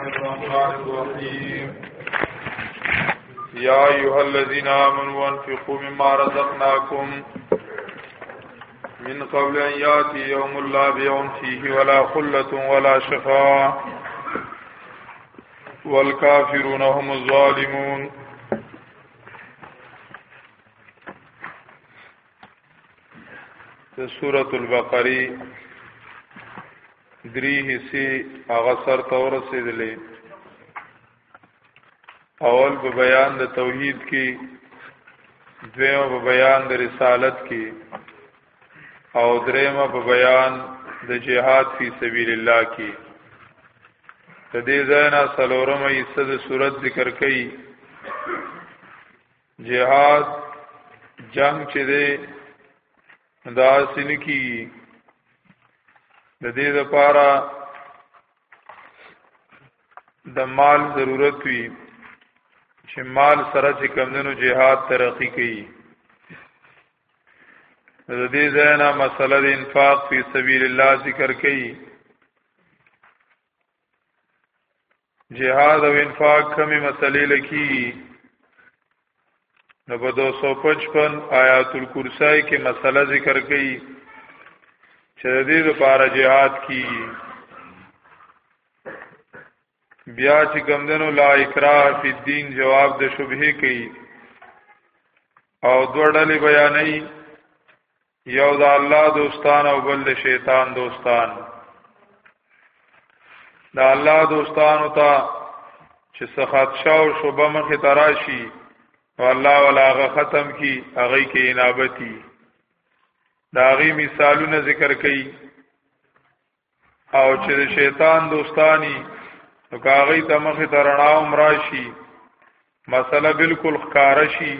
الرحمن الرحيم يا أيها الذين آمنوا أنفقوا مما رزقناكم من قبل أن يأتي يوم لا بيوم فيه ولا خلة ولا شفاعة والكافرون هم الظالمون د سورۃ البقره درې حصے هغه سر تور رسیدلې اول په بیان د توحید کې دویم په بیان د رسالت کې او دریم په بیان د جهاد فی سبیل الله کې د دې ځای نه سلورمه حصہ د صورت ذکر کړي جهاد جنگ چې دی دا سن کی د دې لپاره د مال ضرورت وي چې مال سره چې کمندونو جهاد ترقی کوي د دې ځای نه مسله د انفاق فی سبیل الله ذکر کړي جهاد او انفاق کمی مسلې لکی نو په 255 آیات الکرسی کې مسله ذکر کړي چې د دې لپاره jihad کی بیا چې ګمندنو لا اکراه فی الدین جواب د شبهه کوي او دوړلې بیانې یو د الله دوستان او بل د شیطان دوستان د الله دوستانو ته چې سخت شاو شوبه مخې تراشي او الله ولاغه ختم کی هغه کې انابتی دا غي مثالونه ذکر کړي او چې د شیطان دوستانی نو کاغی ته مخې ته رڼا هم راشي مسله بالکل ښکاره شي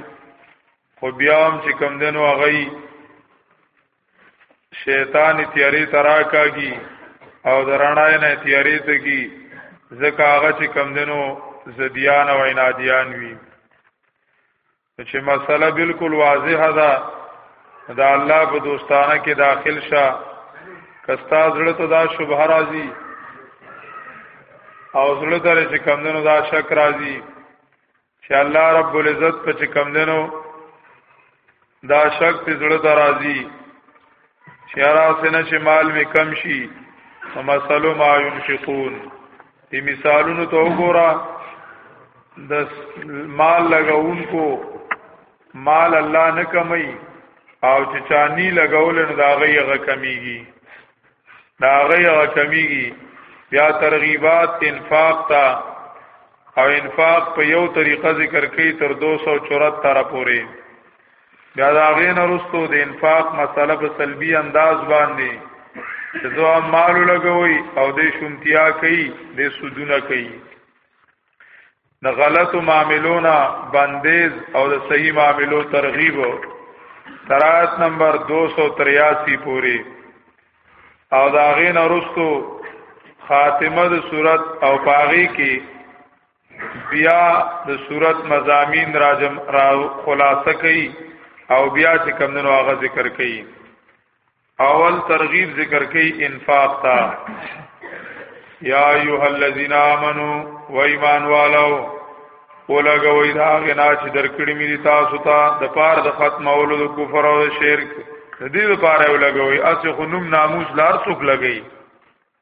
خو بیا هم چې کم دنو هغی شیطان تیاری ترا کاږي او د رڼا نه تیاری ته کی ځکه هغه چې کم دنو زدیان او عنادیان وي چې مسله بالکل واضحه ده دا الله په دوستانه کې داخل شه کستا زړه ته دا شبهه راځي او زړه ته چې کمندونو دا شک راځي چې الله رب العزت په چې کمندونو دا شک په زړه ته راځي چیرا سنه چې مال می کم شي مثلو ما ينفقون دې مثالونو ته وګوره د مال لګاونکو مال الله نه کمي او چې چانی لګول نو دا غي هغه کمیږي دا غي هغه کمیږي بیا ترغیبات انفاق تا او انفاق په یو طریقه ذکر کوي تر 274 پورې بیا دا غین رستو د انفاق مسله په سلبي انداز باندې چې زو مال لګوي او د شومتیا کوي د سودونه کوي د غلطو معاملونو بندیز او د صحیح معاملو ترغیب ترات نمبر 283 پوری او دا غین رستو خاتمه د صورت او پاغي کې بیا د صورت مزامین راجم را خلاصه کړي او بیا چې کمندونو هغه ذکر کړي اول ترغیب ذکر کړي انفاق تا یا ایها الذین آمنو و ایمان والو ولګوي دا غنا چې درکړي مې دي تاسو ته د پاره د ختم اولو د کفر او شرک د دې لپاره ولګوي اسه خنوم ناموس لار څوک لګي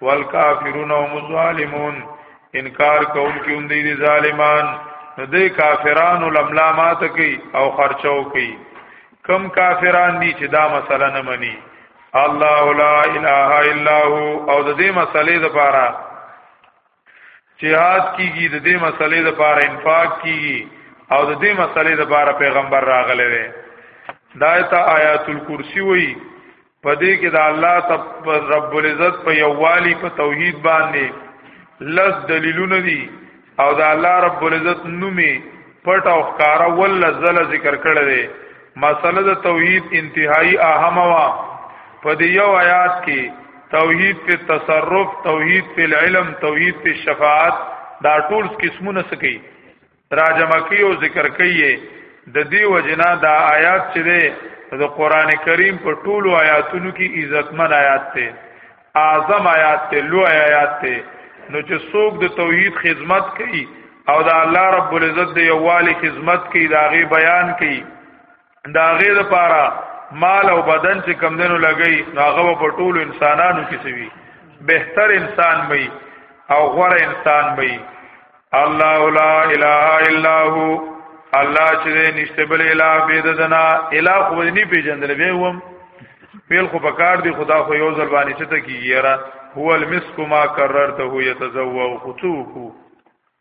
والکافرون هم ظالمون انکار کول کی هم دی ظالمان نو دی کافرانو لملامات کوي او خرچو کوي کم کافران دي چې دا مسله نه مني الله لا اله الا هو او د دې مسلې لپاره جهاد کیږي د دې مسلې لپاره انفاق کیږي او د دې مسلې لپاره پیغمبر راغلی دی دا ته آیات الکرسی وایي پدې کې د الله تب رب العزت په یووالي په توحید باندې لز دلیلونه دي او د الله رب العزت نومي پټ او ښکارا ول زل ذکر کړل دي مسله د توحید انتهایی اهمه وا په دې یو آیات کې توحید په تصرف توحید په علم توحید په شفاعت دا ټول قسمونه سکی تراجمه کوي او ذکر کوي د دې وجنا دا آیات چې ده د قران کریم په ټولو آیاتونو کې عزتمن آیات ته اعظم آیات ته لو آیات ته نو چې څوک د توحید خدمت کوي او د الله رب العزت د یووالي خدمت کوي دا غي بیان کوي دا غیر لپاره مال او بدن چې کم دینو لګی نو هغه په ټولو انسانانو کې سوي بهتر انسان وي او غوره انسان وي الله لا اله الا هو الله چې نشته بل اله بيد دنا اله خو نه پیژندل به وم پیل خو پکار دی خدا خو یو ځل باندې چې ته کیږي را هو المسک ما قررته یتزوع خطوکو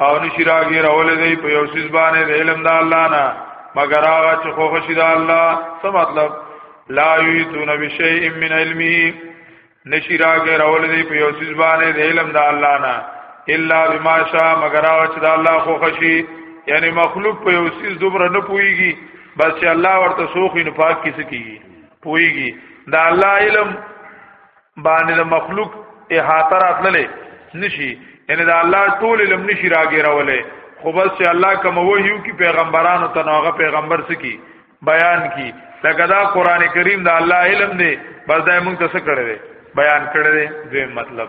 او نشی راګی راول دی په یو سیس باندې د علم د الله نه مگر هغه چې خو خشی د الله څه مطلب لا یتون بشیء من علمه نشی راګی راول دی په یو سیس باندې د علم د الله نه الا بما شاء مگر هغه چې د الله خو خشی یعنی مخلوق په یو سیس دومره نه پويږي بس چې الله ورته سوخ نه پاک کیسه کیږي پويږي دا الله علم باندې د مخلوق احاطه راتللې نشي یعنی دا الله ټول علم نشي راګیرولې خو بس چې الله کوم وحیو کی پیغمبرانو ته نوغه پیغمبر سکی بیان کی لکه دا قران کریم دا الله علم دی بس دا موږ ته څه کړی دی بیان کړی دی دوی مطلب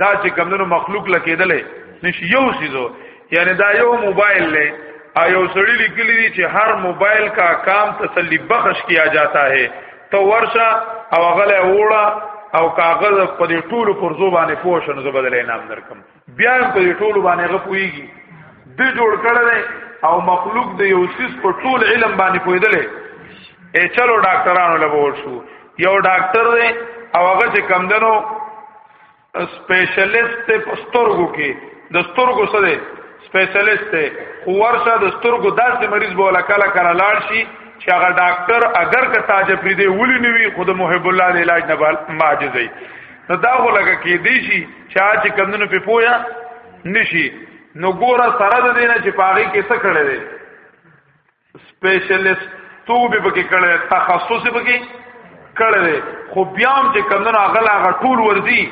دا چې کمونو مخلوق لکېدلې نشي یو سيزو یعنی دا یو موبایل لې او یو سړی لیکلی دی چې هر موبایل کا کام تسلی بخش کیا جاتا ہے تو ورشا او غله وړه او کاغذ په دې ټولو پرزو باندې پوښنه زو بدل انعام درکم بیا په دې ټولو باندې غپويږي د جوړ کړل او مخلوق د یو سیس په ټول علم باندې پویدلې اے چلو ډاکټرانو لبول شو یو ډاکټر دی او هغه چې کمدنو سپیشلیست په سترګو کې د سترګو څه دی سپیشلیست دی خو ورشه د سترګو داسې مریض به ولا کله کله لاړ شي چې هغه ډاکټر اگر که تاج پرې دی ولې نه وي خود محب الله د علاج نه معجز دی نو دا ولګه کې دی شي چې چې کمندونو په پویا نشي نو ګوره سره د دینه چې پاغي کې څه کړی دی سپیشلیست تو به پکې کړي تخصص پکې کړي خو بیا هم چې کمنو هغه لا ټول ورزي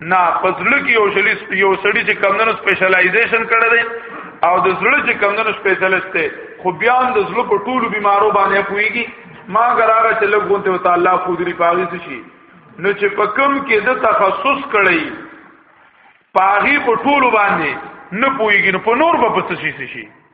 نه پزړه کې یو شلی یو سړی چې کمنو سپیشلایزیشن کړي دي او د زړه چې کمنو سپیشلیست دی خو بیا هم د زړه په ټولو بیمارو باندې پويږي ما ګراره چې لږ غونته وتعالى فودري پاغي شي نو چې په کم کې د تخصص کړي پاغي په ټولو باندې نه پويږي نو په نور به پس شي شي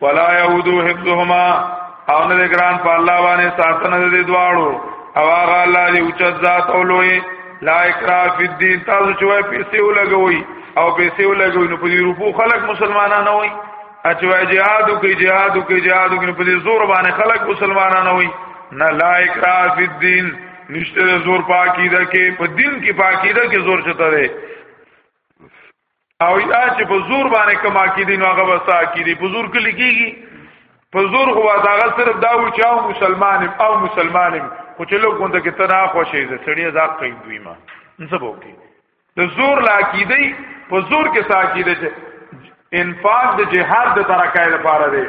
ولا يعودو حفظهما او نه ګران په الله باندې ساتنه دې دواړو او هغه الله دې اوچت ذات او لوی لا اکراه فی الدین تاسو چې وای پیسې ولګوي او پیسې ولګوي نو په دې روپو خلک مسلمانان نه وای چې وای jihad کوي jihad کوي jihad کوي په دې زور باندې خلک مسلمانان نه وای نه لا اکراه فی الدین نشته زور پاکیده کې په دین کې پاکیده کې زور چته دی او دا چې په زور باندې کما کې دي نو هغه وسا کې دي په زور کې لګيږي په زور خو دا صرف دا و چې او مسلمان او مسلمان خو چې لوګون ته کې تنا خوشې ده سړی دا کوي دوی ما نسبو کې د زور لا کې دي په زور کې سا کې دي چې انفاق د جهاد د ترکای لپاره دی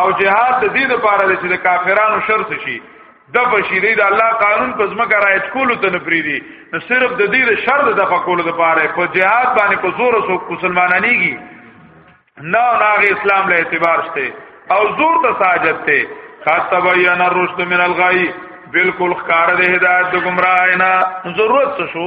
او جهاد د دې لپاره دی چې د کافرانو شرط شي د بشیری د الله قانون په ځمکه رایت کولو ته نفری دي نو صرف د دې د شر د دفع کولو لپاره په جهاد باندې په زور سو مسلمانانیږي نه ناغه اسلام له اعتبار شته او زور ته ساجت ته خاصه بیان الرشد من الغی بالکل خکار د هدایت د گمراه نه ضرورت څه شو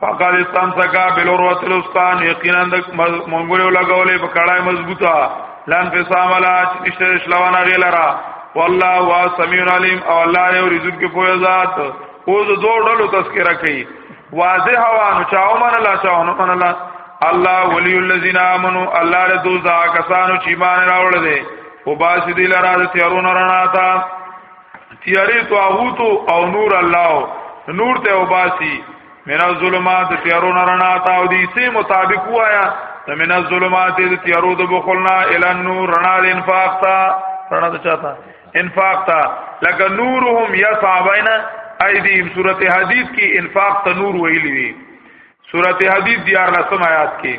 فقال استان سکا بلور وتل استان یقینا د منګولو لګولې په کړای مضبوطه لن فسام لا چشته شلوانه غیلرا والله وا سمیع علیم او الله یې ورزق کې پوهه ذات او د دوه ډلو تذکرہ کوي واضح هوا نو چاو من الله چاو نو من الله الله ولی الذین آمنو الله له دوزا کسانو چې ایمان راوړل دي او باسی دی لرا د تیارونو رڼا ته تیارې طاغوت او نور الله نور ته وباسي من الظلمات تیارو نرنا تا او دې سه مطابق وایا من الظلمات تیارو د بخلنا ال النور رنا د انفاق تا رنا د چاته انفاق تا لکه نورهم یسع بین ایدیم سورته حدید کې انفاق ته نور ویلی وی سورته حدید دیار لسم آیات کې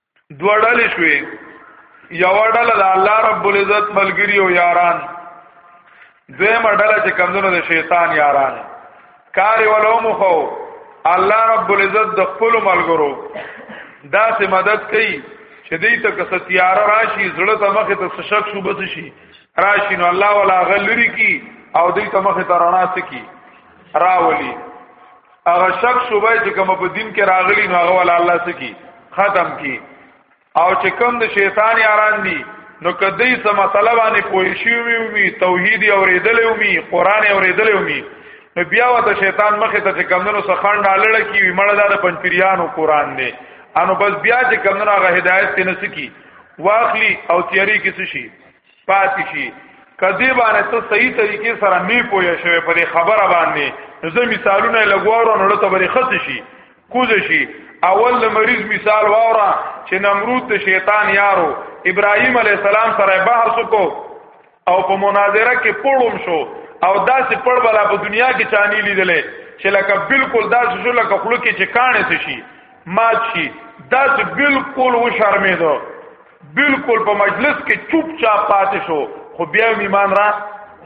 دوه ډلې شوې یو ډله د الله رب العزت ملګری او یاران دویمه ډله چې کمزونه د شیطان یاران کار ولوم خو الله رب العزت د خپل ملګرو داسې مدد کوي چې دې ته که ستیار راشي زړه ته مخه ته شک شوبت شي راشي نو الله ولا غلری کی او دې ته مخه ته رڼا سکی راولي هغه شک شوبه چې کوم په دین کې راغلی نو هغه ول الله سکی ختم کی او چې کوم د شیطان یاران دي نو کدی سم مسله باندې پوه شي وي وي توحید اوریدل وي قران اوریدل وي نو بیا وته شیطان مخه ته کمنو سخان ډالړه کی وي مړه د پنځپریانو قران دی انو بس بیا چې کمنو هغه هدایت تنسکی واخلی او تیاری کسی شي پاتې شي کدی باندې ته صحیح طریقې سره می پوهې شوی په خبره باندې نو زه مثالونه لګورو نو ته به خط شي کوز شي اول د مریض مثال واورا چې نمرود د شیطان یارو ابراهیم علی السلام سره بحث کو او په مناظره کې پړوم شو او داسې پړ بلا په دنیا کې چانی لیدلې چې لکه بالکل داسې شو لکه خلک چې کانه شي مات شي داسې بالکل و شرمېدو بالکل په مجلس کې چوپ چاپ پاتې شو خو بیا ایمان را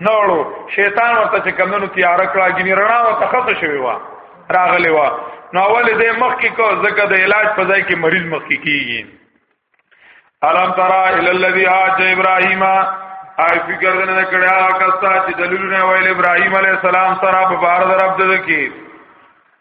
نوړو شیطان ورته چې کمنو تیار کړه ګنی رڼا او تخصص شوی و راغلی و نو اول دې مخ کې کو زکه د علاج په ځای کې مریض مخ کې کیږي الم ترى الى الذي حاج ابراهيم آی فکر دې نه کړه کستا چې دلیلونه ویل ابراهيم عليه السلام سره په بار در عبد کې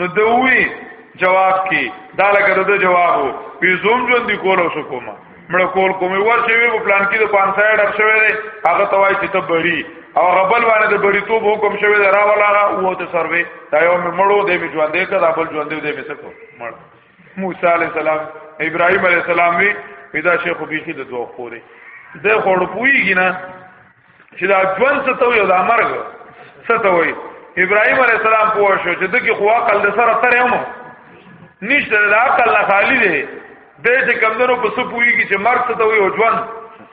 نو دوی جواب کې دا لکه د جوابو په زوم ژوند دی کولو شو کومه مړ کول کومه ورشي وي په پلان کې د 500 ډر شوی دی هغه توای چې ته بری او غبل باندې د بری توپ حکم شوی دی راولاغه او ته سروي دا یو مړو دی می ژوند دی کړه بل ژوند دی می سکو مړ موسی علی السلام ابراهيم علی السلام وی پیدا شیخ بیخی د دوه خوري د خور پویږي نه چې دا ژوند څه ته وي او دا مرګ څه ته وي ابراهيم عليه السلام پوه شو چې دغه خو عقل د سره تر یو نشته د عقل نه خالی دی د چې کمندونو په څه پويږي چې مرګ څه ته وي او ژوند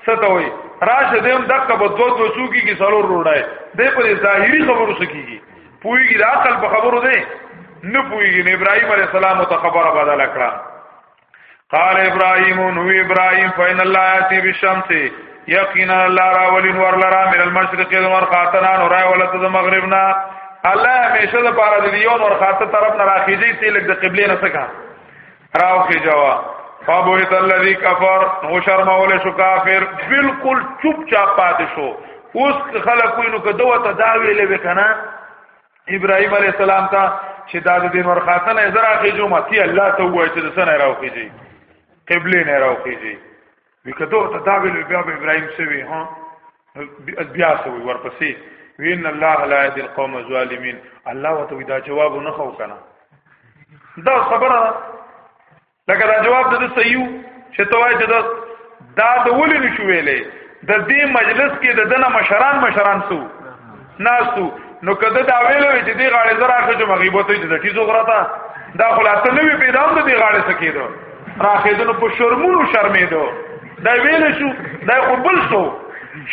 څه ته وي راشه دیم دغه په دوه دوه سوګي کې سلور روړای د په ظاهري خبرو سکیږي پويږي د عقل په خبرو دی نه پويږي ابراهيم عليه السلام ته خبره بدل کړه قال ابراهيم نو ابراهيم فإن الله يأتي بالشمس یقینا الله را ولین ور لرا من المشرق نور خاتنا نور ولت د مغربنا الله همیشه د پاره دی یو نور خاطه طرف نه راخیږي چې لګ د قبله نه سکا راو کې جوا فبوت الذی کفر نو شرمول شو کافر بالکل چپ چاپ پاتې شو اوس خلک وینو کدوه تداوی لوي کنه ابراهيم عليه السلام ته چې دا د دین ورخاته نه زرا خېجو ماتي الله ته وایي چې سن راو خېږي قبله نه راو خېږي وکړو ته دا ویل بیا به ابراهيم سوي ها بیا سوي ورپسې وین الله لا يهدي القوم الظالمين الله وتعالى دا جواب نه خو کنه دا خبره لکه دا جواب د صحیح چې توای چې دا دا د ولې نشو ویلې د دې مجلس کې د دنه مشران مشران سو ناسو نو کده دا ویلو چې دې غاړې زرا خو چې مغیبت دې د ټیزو غراته دا خلاصه نه وی پیدا هم دې غاړې سکیدو راخېدنو په شرمونو شرمېدو دا ویل شو دا قبول شو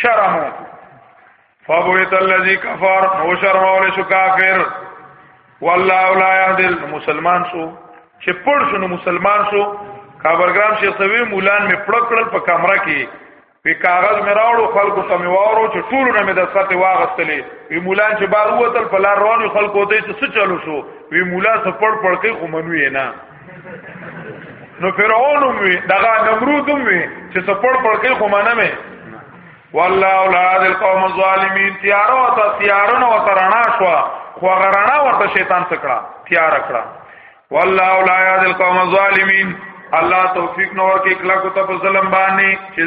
شرمو فبویت الذی کفر نو شرمول شو کافر والله لا يهدل مسلمان شو چې پړ شو نو مسلمان شو کابرګرام شیخ سوی مولان می پړ کړل په کمره کې په کاغذ می راوړو خلکو ته می وارو چې ټول نه می د ساتي واغستلې وی مولان چې بار وتل په لار روانو خلکو ته چې څه چلو شو وی مولا څه پړ پړ کې خو منوي نه نو فرعون وی دغه نمرود وی چې څه پړ پړ کې خو منه مې والله اولاد القوم الظالمین تیارو ته تیارو نو ترنا شو خو غرنا ورته شیطان سکړه تیار کړه والله اولاد القوم الظالمین الله توفیق نور کې کلا کو ته ظلم باندې چې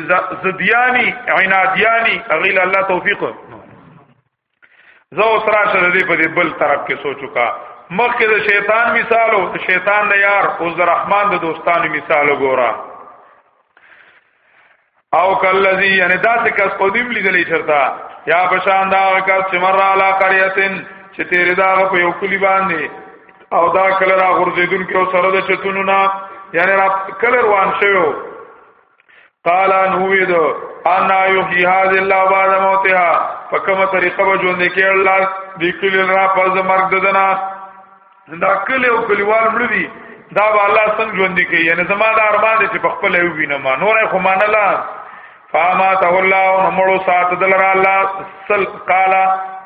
زدیانی عنادیانی اغیل الله توفیق زه اوس راشه د دې په دې بل طرف کې سوچو کا مخکې د شیطان مثالو د شیطان د یار او د رحمان د دوستانو مثالو ګورا او کلذي یعنی داسې کس قدیم لیدلې چرتا یا بشان دا کس چې مر علا قريهن چې تیرې دا په یو کلی باندې او دا کله را غرزیدون کې او سره د چتونو نه یعنی را کله روان شوی قال ان هوید ان یحیی هذه الله بعد موتها فکما طریقه به ژوند کې الله دې کلی را پز مرګ ددنا دا کلی او کلیوال مړ دي دا به الله څنګه ژوند کې یعنی زما د ارمان دې په خپل یو وینم نور خو منلا فاما ته الله نو مړو سات دلر الله سل قال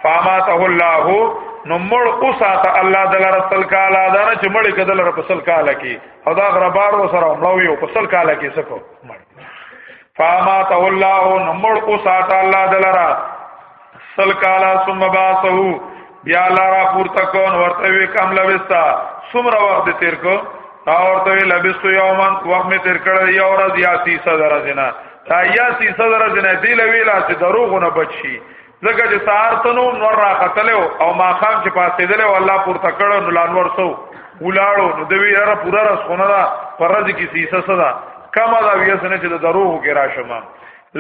فاما ته الله نو مړ او سات الله دلر سل قال دا نه چې مړ کدل رسول قال کې او دا غربار و سره مړو یو په سل کاله کې سکو مړ فاما تولاه نمړ کو سات الله دلرا سل کالا ثم باسو بیا الله را پورته کون ورته وی کم لوستا سمره وخت تیر کو تا ورته وی لبستو یومن وخت می تیر کړه یو ورځ یا 300 درځنه تا یا 300 درځنه دی لوی لا چې دروغونه بچي ځکه چې سهار ته نو نور را قتلو او ما خام چې پاسې دل او الله پورته کړو نو لانور سو ولاړو نو دوی را پورا را سونه دا پرځ کې سیسه صدا کما دا ویس نه چې د دروغ کې را شمه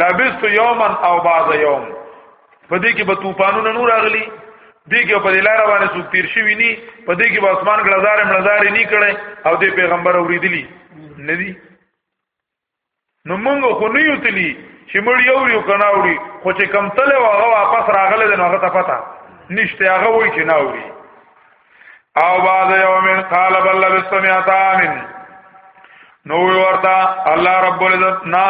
لابست یوما او بعض یوم په دې کې به طوفانونه نور اغلی دې کې په لار باندې څوک تیر شي ویني په دې کې به اسمان ګلزار ملزار نه کړي او دې پیغمبر اوریدلی ندی نو موږ خو نه یو تلی چې مړ یو یو کناوړي خو چې کم تل هغه واپس راغله د هغه ته پتا نشته هغه وای چې ناوړي او بعد یوم قال بل لبسمیات امن نو ورتا الله رب العزت نا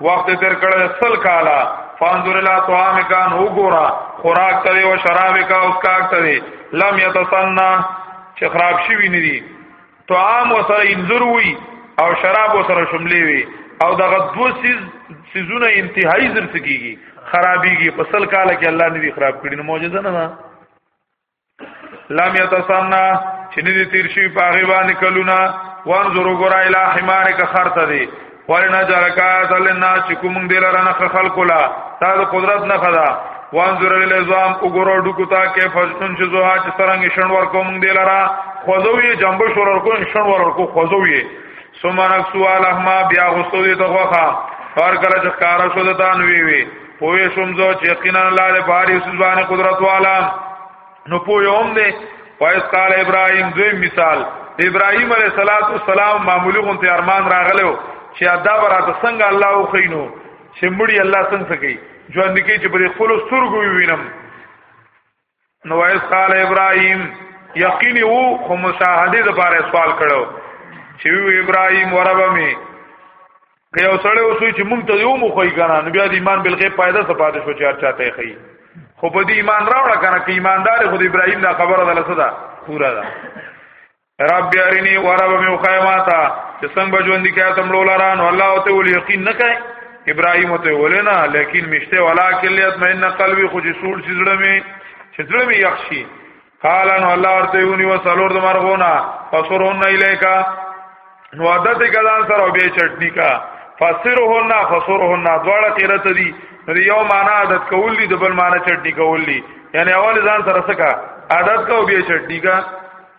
وخت تیر کړه سل کالا فانظر الى طعامك ان وګورا خوراک ته او شرابک او اسکاک ته لم يتسنى چې خراب شي ویني طعام وسره انذر وي او شراب وسره شملې وي او دغه دو سیز سیزونه انتهایی زر سکیږي خرابيږي په سل کال کې الله نه دي خراب کړي نو معجزه نه ده لم يتسنى چې نه دي تیر شي په غیبان کلونه وانظروا غرا الى حمارک خرته دي ولنا جرکات لنا چې کوم دې لره نه خلق لا تا د قدرت نه خدا وانظر الازام وګورو ډکو تا کې فزن چې زوها چې سرنګ شن ور کوم دې لره خوځوي جنب شور ور کو شن ور کو خوځوي سمانک سوال احما بیا غوستو دې توخه هر کله چې کار شو د تنوي وي پوه شوم زه چې یقینا الله دې باري سبحانه قدرت والا نو پوی هم دی وایس قال ابراهیم دوی مثال ابراهیم علیه الصلاۃ والسلام معمولی غون ته ارمان راغلو چې ادا براته څنګه الله او خینو چې مړی الله څنګه کوي ژوند کې چې پر خپل سترګو وینم نو وایس قال ابراهیم یقیني وو خو مشاهده لپاره سوال کړو چې ابراهیم وربه می که یو سړی وسوي چې مونږ ته یو مو خوې کنه نو بیا د ایمان بل غیب پایده څه پاتې شو چې هر چاته خي خو په دې ایمان راوړه کنه کې ایماندار خو د ابراهیم دا خبره ده لسه ده پورا ده رب یارینی و رب می خیماتا چې څنګه بجوندی کیا تم لولاران والله او ته ول یقین نه کای ابراهیم ته ولینا لیکن مشته ولا کلیت مې نه قلبي خو جسور سیزړه می چې زړه می یخشي قال ان الله ورته یونی و سلور د مرغونه فسرهن الیکا نو عادت کلان سره به چټنی کا فسرهن فسرهن دواړه قرات دي نو یو معنا عادت کول دي د بل معنا چټنی کول دي یعنی اول ځان سره سکا عادت کو به چټنی کا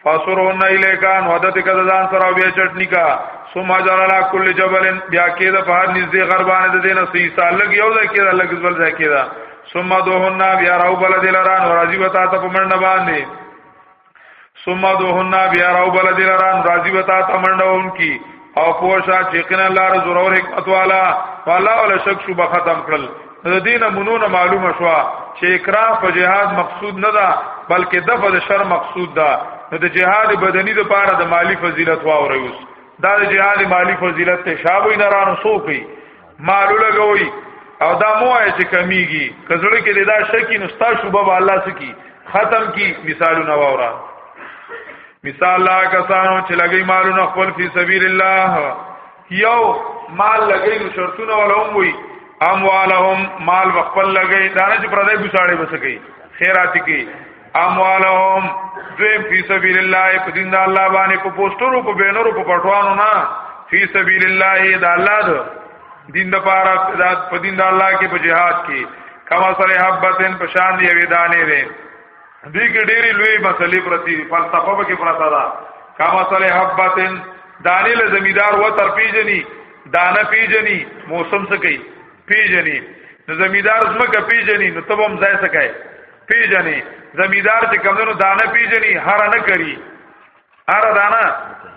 فسرهن الیکا نو عادت کلان سره به چټنی کا ثم جعل على كل جبل بیا کېده په هر نږدې غربانه د دینه سیسا لګ یو ځای کېده لګ بل ځای کېده ثم دوهن بیا راو بل دلران راضی وتا ته پمنډ باندې ثم دوهن بیا راو بل دلران راضی وتا ته منډون کی او پوشا چیکن الله ر ضرور حکمت والا والا ولا شک شو ختم کړل د دینه مونونه معلومه شو چې اکراه په جهاد مقصود نه ده بلکې دفع د شر مقصود ده نو د جهاد بدنی د پاره د مالی فضیلت واوري اوس دا د جهاد مالی فضیلت ته شابه نه رانو سو کوي مالو لګوي او دا مو آئے چې کمیږي کزړه کې دا شکی نو ستا شوبه به الله سکی ختم کی مثالونه وورا مثال لا کسانو چې لګي مالونه خپل فی سبیل الله یو مال لګي نو شرطونه ولهم وي اموالهم مال وقبل لګي دا نه چې پردې بوساړي بسکي خیرات کی اموالهم دویم فی سبیل الله په دین د الله باندې په پوسټرو په بینرو په پټوانو نه فی سبیل الله د الله د دین د پاره په دین د الله کې په جهاد کې کما سره حبتن په شان دی وی دانې دی دې کې ډېری لوی مسلې پرتی فلسفه کې پراته ده کما سره حبتن دانې له زمیدار و تر پیجنی دانه پیجنی موسم څه کوي پیجنی نو زمیدار زمکه پیجنی نو تبم ځای څه کوي پیجنې زمیدار چې کمونو دانه پیجنې هر نه کری هر دانه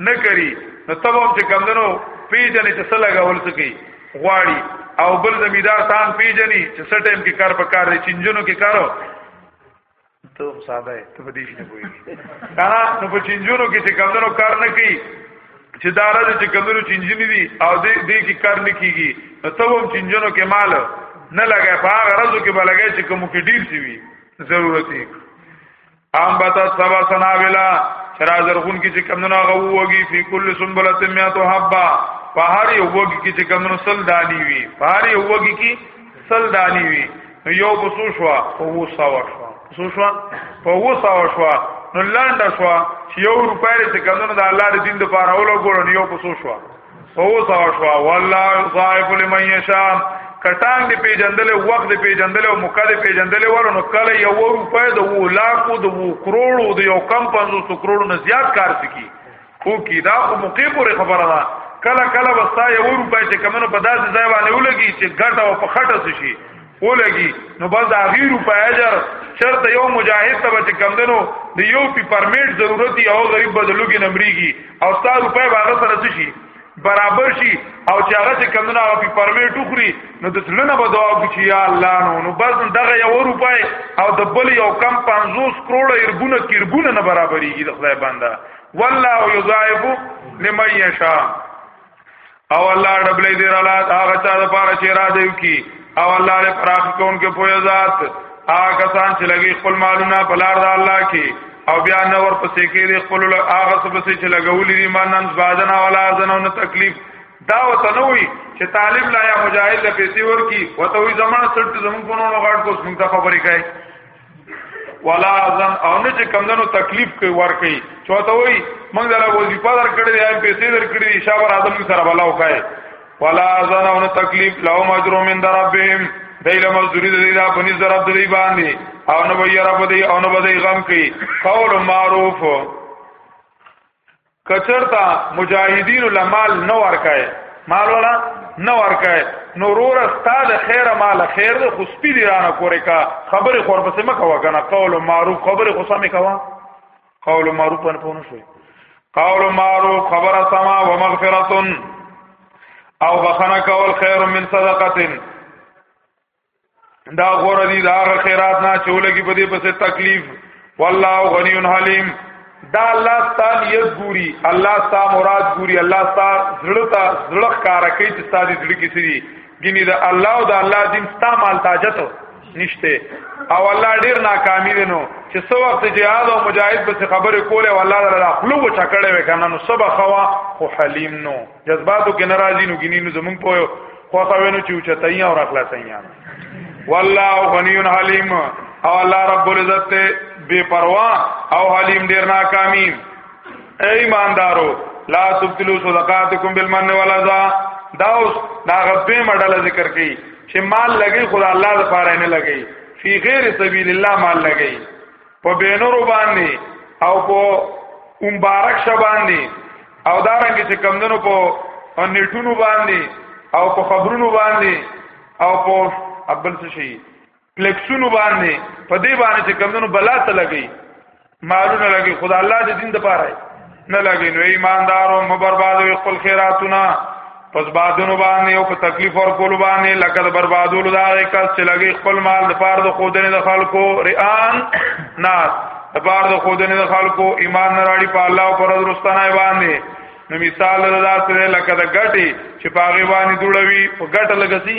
نه کری نو تب هم چې کمونو پیجنې چې څه لګول سکی غواړي او بل زمیدار تان پیجنې چې څه ټیم کې کار په کار دی چنجونو کې کارو ته ساده ته په دې نه پوهیږي کنه نو په چنجونو کې چې کمونو کار نه کوي چې دا راځي چې کمنو چنجنې دي او دې دې کې کار نه کیږي نو ته هم چنجنو کې مال نه لګای په هغه راځو کې بلګای چې کوم کې ډیر سی وي ضرورت یې ام بتا سبا سنا ویلا چرا زرغون کې چې کمنو هغه وږي فی کل سنبلۃ میاتو حبا په هر یو وږي کې چې کمنو سل دانی وي په هر یو وږي کې سل دانی وی یو بسو شو په وسا وشو بسو شو په وسا وشو نو لاندې شو چې یو روپای چې کمنو د الله د دین د پاره اولو ګورن یو بسو شو په وسا وشو والله صاحب لمن یشا کټان دی پیجندل وخت دی پیجندل او موقع دی پیجندل ورنو کله یو روپای د و لاکو د و کروڑو د یو کم 500 کروڑو نه زیات کار سکی خو کی دا خو موقع پورې خبره ده کله کله وستا یو روپۍ چې کمنو په داسې ځای باندې ولګي چې ګټه او په خټه شي ولګي نو بس دا غیر روپۍ اجر شرط یو مجاهد ته چې کمندنو د یو پی پرمیټ ضرورت او غریب بدلوګي نمرېږي او ستا روپۍ باغ سره شي برابر شي او چې هغه چې کمونه هغه په پرمیټ وخوري نو د څلنه به دعا وکړي چې یا الله نو نو بس دغه یو روپۍ او د بل یو کم 50 کروڑه ارګونه کیرګونه نه برابرېږي د خدای بنده والله یضاعف لمن یشاء او الله ډبلې دې را لاله هغه چا د پاره چې را دیو کی او الله له فراخ کون کې پوهه ذات هغه کسان چې لګي خپل مالونه په لار د الله کې او بیا نه ور پسې کې دې خپل هغه څه پسې چې لګولې دي مانن زادن او لازن او تکلیف دا وتنوي چې طالب لا یا مجاهد له پیسې ورکی وته وي زمانه سټ زمون په نوو غاټ کو څنګه خبرې کوي ولا ازن او نه چې کمندونو تکلیف کوي ور کوي چوته وي موږ دلا وظیفه در کړې دي ایم پیسې در کړې دي شابر ادم سره بلا وکای ولا ازن او نه تکلیف لو مجرو من دربهم دیل مزدوری دی دا پنی ضرب دی باندې او نه وی رب دی او نه بدی غم کوي قول معروف کچرتا مجاهدین لمال نه ورکای مال ولا نه ورکای نورور استاد خیر مال خیر د خصپی دی رانه کورې کا خبره خور پسې مکه وکنه قول معروف خبره خو سمې کوا قول معروف په پونه شوی قول معروف خبره سما و مغفرتن او بخنه کول خیر من صدقه دا غور دي دا خیرات نه چولګي په دې پسې تکلیف والله غنی حلیم دا الله تعالی یت ګوري الله تا مراد ګوري الله تا زړه تا زړه کار کوي چې ستاسو زړه کې سړي ګینه دا الله او دا الله دین ستا مال تاجت نشته او الله ډیر ناکامی دي نو چې څو وخت جهاد او مجاهد به خبره کوله او الله تعالی خپل وچا کړي وکنه نو صبح خوا خو حلیم نو جذباتو کې ناراضي نو ګینې نو زمونږ پویو خو خو وینو چې چتایي او راخلا سیان والله غنی حلیم او الله رب العزت بے پروا او حلیم ډیر ناکامی اے ایماندارو لا تبتلوا صدقاتکم بالمن والعزا دا اوس دا غبه مډل ذکر کړي چې مال لګي خدا الله لپاره نه لګي فی غیر سبیل الله مال لګي په بینورو باندې او په مبارک شه باندې او دا رنګ چې کمندونو په نیټونو باندې او په خبرونو باندې او په ابل څه شي فلیکسونو باندې په دې باندې چې کمندونو بلا ته لګي مالونه لګي خدای الله دې دین د پاره نه لګي نو ایماندارو مبربادو خپل خیراتونه پس بادونو باندې او په تکلیف ور کول باندې لکه د بربادولو دا کس چې لګي خپل مال د پاره د خودنې د خلکو ریان ناس د پاره د خودنې د خلکو ایمان نه راړي په الله او پر درستانه باندې نو مثال دا سره لکه د ګټي چې پاغي باندې جوړوي په ګټه لګسي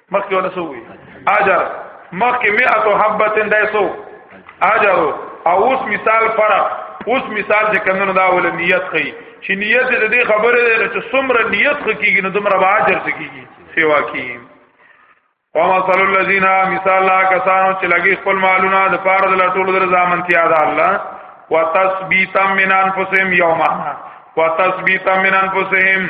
مخکې ولا سو وي اجر مخکې 100 حبتن دای سو اجر او اوس مثال فرق اوس مثال چې کمنو دا ول نیت خي چې نیت د دې خبره ده چې څومره نیت خکېږي نو دومره به اجر سکیږي سیوا کیږي ومثل الذين مثال لا کسانو چې لګي خپل مالونه د پاره د لټولو در ځامنتیا ده الله وتثبیتا من انفسهم یوما وتثبیتا من انفسهم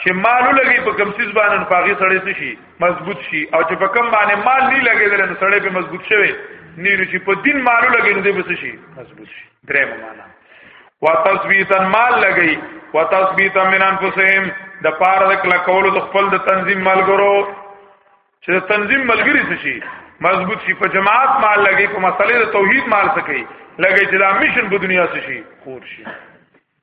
چې مالو لګي په کم سیس باندې پاغي سړې شي مضبوط شي او چې په کم باندې مال نه لګېدل نو سړې به مضبوط شوي نه نو چې په دین مالو لګي نو دې بس شي مضبوط شي درې معنا وتثبیتا مال لګي وتثبیتا من انفسهم د پاره د کله کولو د خپل د تنظیم ملګرو چې تنظیم ملګری شي مضبوط شي په جماعت مال لګي په مسلې د توحید مال سکی لګي چې دا مشن په دنیا شي خور شي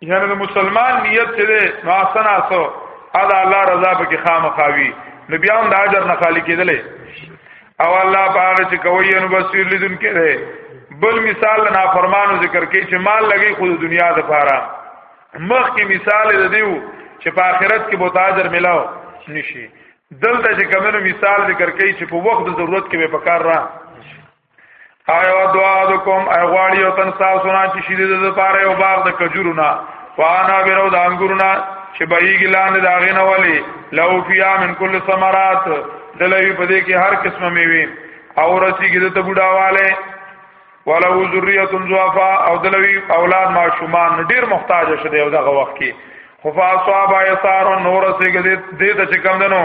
یعنی د مسلمان نیت چې دی نو احسن اسو ادا الله رضا په کې خامخاوي نو بیا هم د اجر نه خالی کېدلې او الله پاک چې کوي نو بصیر لیدون کې دی بل مثال نه فرمانو ذکر کوي چې مال لګي خود دنیا د پاره مخ کې مثال د دیو چې په آخرت کې بوت اجر ملاو نشي دلته چې کمنو مثال ذکر کوي چې په وخت د ضرورت کې به پکار را ایو دعا د کوم ایغواړی او تن تاسو نه چې شیدې د پاره او باغ د کجورونه وانا بیرو د انګورونه چې بهیږي لاندې دا غینه ولی لو فیا من کل ثمرات دلوی په دې کې هر قسمه میوه او رسیږي د بډاواله ولو ذریه ضعفا او دلوی اولاد ماشومان ډیر محتاج شه دی دغه وخت کې خفا صاحب ایثار نور سیګه دې ته چې کم دنو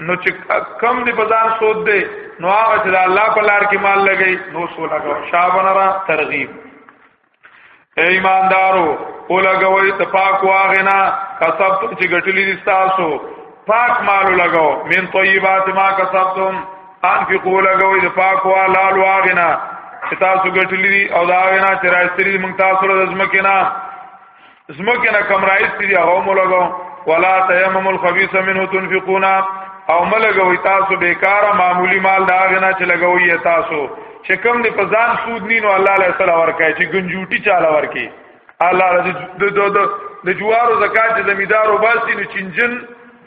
نو چې کم دی بزان سود دی نو هغه چې الله په لار کې مال لګي نو سو لګو شابن را ترغیب اے ایماندارو او لګوي ته پاک واغنا کسب چې ګټلې دي تاسو پاک مال لګاو من طیبات ما کسبتم انفقوا لګوي د پاک والال واغنا چې تاسو ګټلې دي او دا غنا چې راستري موږ تاسو له ځمکې نه زمکه نه کم راځي دی هغه مو لګاو ولا تیمم الخبيث منه تنفقون او ملګوي تاسو بیکاره معمولی مال دا غنا چې لګوي تاسو چې کم دی په ځان سود نین او الله له سره ورکای چې ګنجوټي چاله ورکی الله د د د جوارو زکات زمیدارو باسي نو چنجن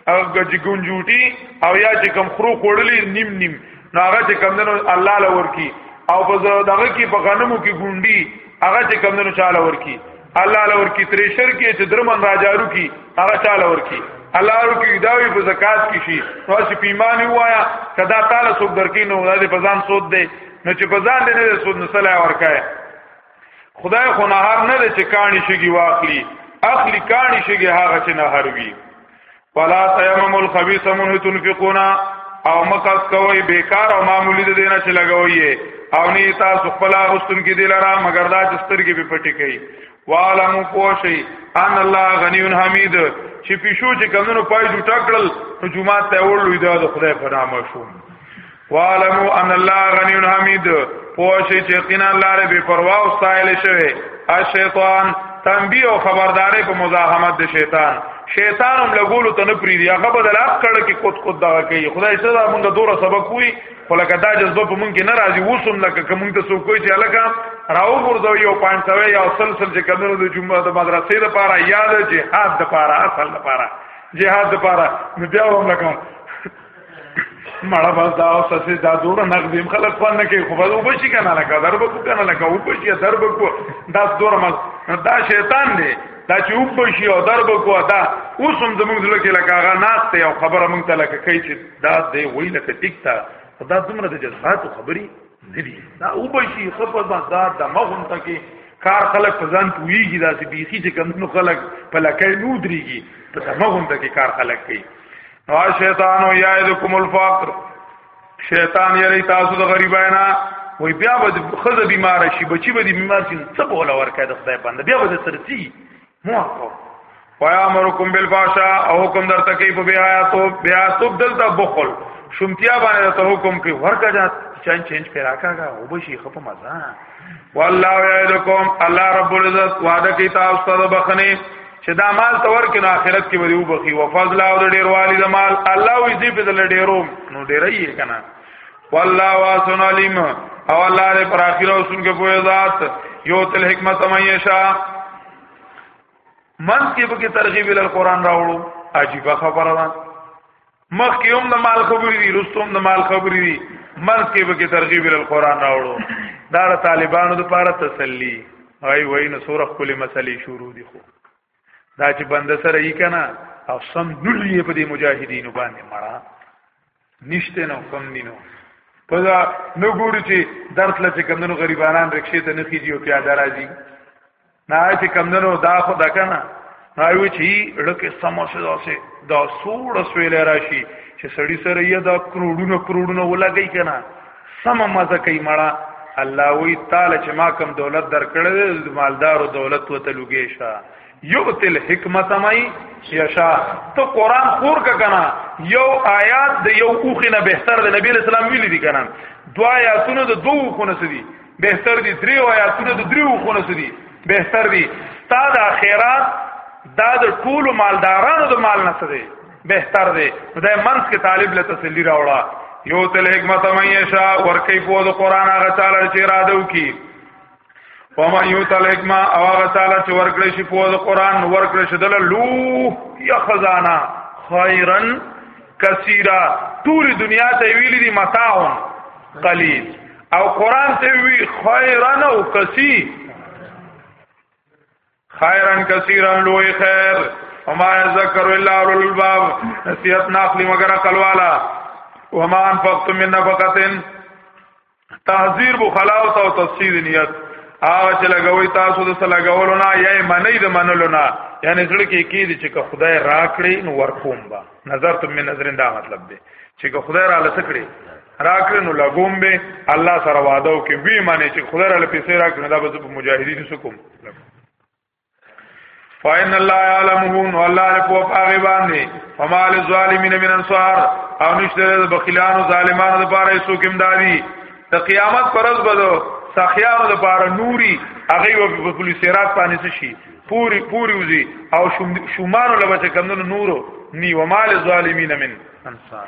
او چې ګنجوټي او یا چې کم خرو کوړلې نیم نیم نو هغه چې کم دنو الله لور کی او په دغه کې په غنمو کې ګونډي هغه چې کم دنو چاله ور کی الله لور کی تریشر کې چې درمن راجارو کی هغه چاله ور کی الله ور کی داوی په زکات کې شي نو چې پیمانه وایا کدا تعالی څوک درکې نو د پزان سود دی نو چې پزان دې نه سود نو صلاح ورکای خدای خو نهار نه دی چې کانی شګي واخلي اخلي کانی شګي هغه چې نهار وي فلا تیمم الخبیث منه تنفقون او مقصد کوي بیکار او معمولی دې نه چې لګوي او نه تاسو خپل غستون کې دی لاره مگر دا چې سترګې په پټي کوي والم پوشي ان الله غنی حمید چې پیشو چې کمنو پای جوټ کړل نو جمعه ته وړل دا د خدای په نامه شو وعلمو ان الله غنی حمید پوښی چې قینا الله رب پروا او سائل شوی الشیطان تنبیه او خبردارې په مزاحمت د شیطان شیطان هم لګولو ته نه پریدي هغه بدل اپ کړه کې کوت کوت دا کوي خدای څه دا موږ دوره سبق وي خو لکه دا جذبه په موږ کې نه راځي وسوم لکه کوم ته سو کوی چې الکه راو ورځو یو پاین سوي یا سلسل چې کمنو د جمعه د مدرسې لپاره یاد جهاد لپاره اصل لپاره جهاد لپاره نو بیا هم لکه مړه بس دا اوس څه دا دور نغزیم خلک خوان نه کوي خو به وبشي کنه لکه درب کو کنه لکه وبشي درب کو دا دور ما دا شیطان دی دا چې وبشي او درب کو دا اوس هم زموږ دلته کې لکه هغه ناس ته او خبره مونږ ته لکه کوي چې دا دی وای لکه ټیک تا دا دومره د جذباتو خبري نه دي دا وبشي خبر بس دا د مغون ته کې کار خلک په ځان پويږي دا چې بيخي چې کم نو خلک په لکه نو دريږي په مغون ته کې کار خلک کوي وا شیطانو یعدکم الفقر شیطان یری تاسو د غریبانا وای بیا به خزه بیمار شي بچی به بیمار شي څه بوله ورکه د خدای بنده بیا به ترتی مو کو ویا امرکم بالفاشا او حکم در تکیف بیا تو بیا تو دلته بخل شمتیا باندې ته حکم کوي ورکه جات چنج چنج پیراکا او بشي خپ مزه والله یعدکم الله رب العزت وعده کی تاسو ته بخنه چې دا مال تور کې نو آخرت کې وریو بخي او فضل او ډیر والد مال الله وی دې په دل ډیرو نو ډیرې کنا والله واسن علیم او الله دې پر اخر او سن کې پوهه ذات یو تل حکمت مېشا من کې به کې ترغیب ال قران راوړو عجیب خبره ده مخ کې هم د مال خبرې دي رستو هم د مال خبرې دي منځ کې به کې ترغیب ال قران راوړو دا د طالبانو لپاره تسلی وای وای نو سورخ کلی مسلې شروع دي خو دا چې بند سره یې کنه او سم نړۍ په دې مجاهدینو باندې مړه نشته نو کم دینو په دا نو ګوري چې درس لته کمنو غریبانان رکشې ته نه کیږي او پیاده راځي نه چې کم دنو دا خو دا کنه هایو چې لکه سموسه داسې دا سوړ سویل راشي چې سړی سره یې دا کروڑونه کروڑونه ولګی کنه سم مزه کوي مړه الله وی تعالی چې ما کم دولت درکړل مالدار او دولت وته لګی شه یؤتل حکمت مای یشا ته قران خور کا کنه یو آیات د یو اوخنه بهتر د نبی اسلام ویل دي کنه دوا آیاتونه د دوه خونه سدي بهتر دي درې آیاتونه د دریو خونه سدي بهتر دي ستا د خیرات دا د ټول مالدارانو د مال نه سدي بهتر دي دا منځ کې طالب له تسلی راوړه یو تل حکمت مېشا ورکی په د قران هغه تعالی چې را دو کی وما یو تل حکمت او هغه تعالی چې ورکړې شي په د قران ورکړې شي دل لو یا خزانه خیرن کثیره ټول دنیا ته ویلي دي متاعون قلیل او قران ته وی خیرن او کثی خیرن کثیرن لوی خیر وما ذکر الا اولو الباب نصیحت ناخلی مگر عقل والا وما انفقتم من نفقه تحذير بو خلاص او تفسیر نیت هغه چې لګوي تاسو د سلګولو نه یا منی د منلو نه یعنی زړه کې کې دي چې خدای راکړي نو ورکوم با نظر ته من نظرین دا مطلب دی چې خدای را لسکړي راکړي نو لګوم به الله سره وعده وکي وی معنی چې خدای را لپیسې راکړي دا به مجاهدین سکم فإن الله يعلمون والله رب وقاغي باندې فما للظالمين من انصار او نشته د بخیلانو ظالمانو لپاره هیڅ کوم دادی د قیامت پرز بدو سخیانو لپاره نوري هغه و په پولیس رات باندې شي پوری پوری وزي او شومانو لپاره کمنو نورو نی و مال ظالمین من انصار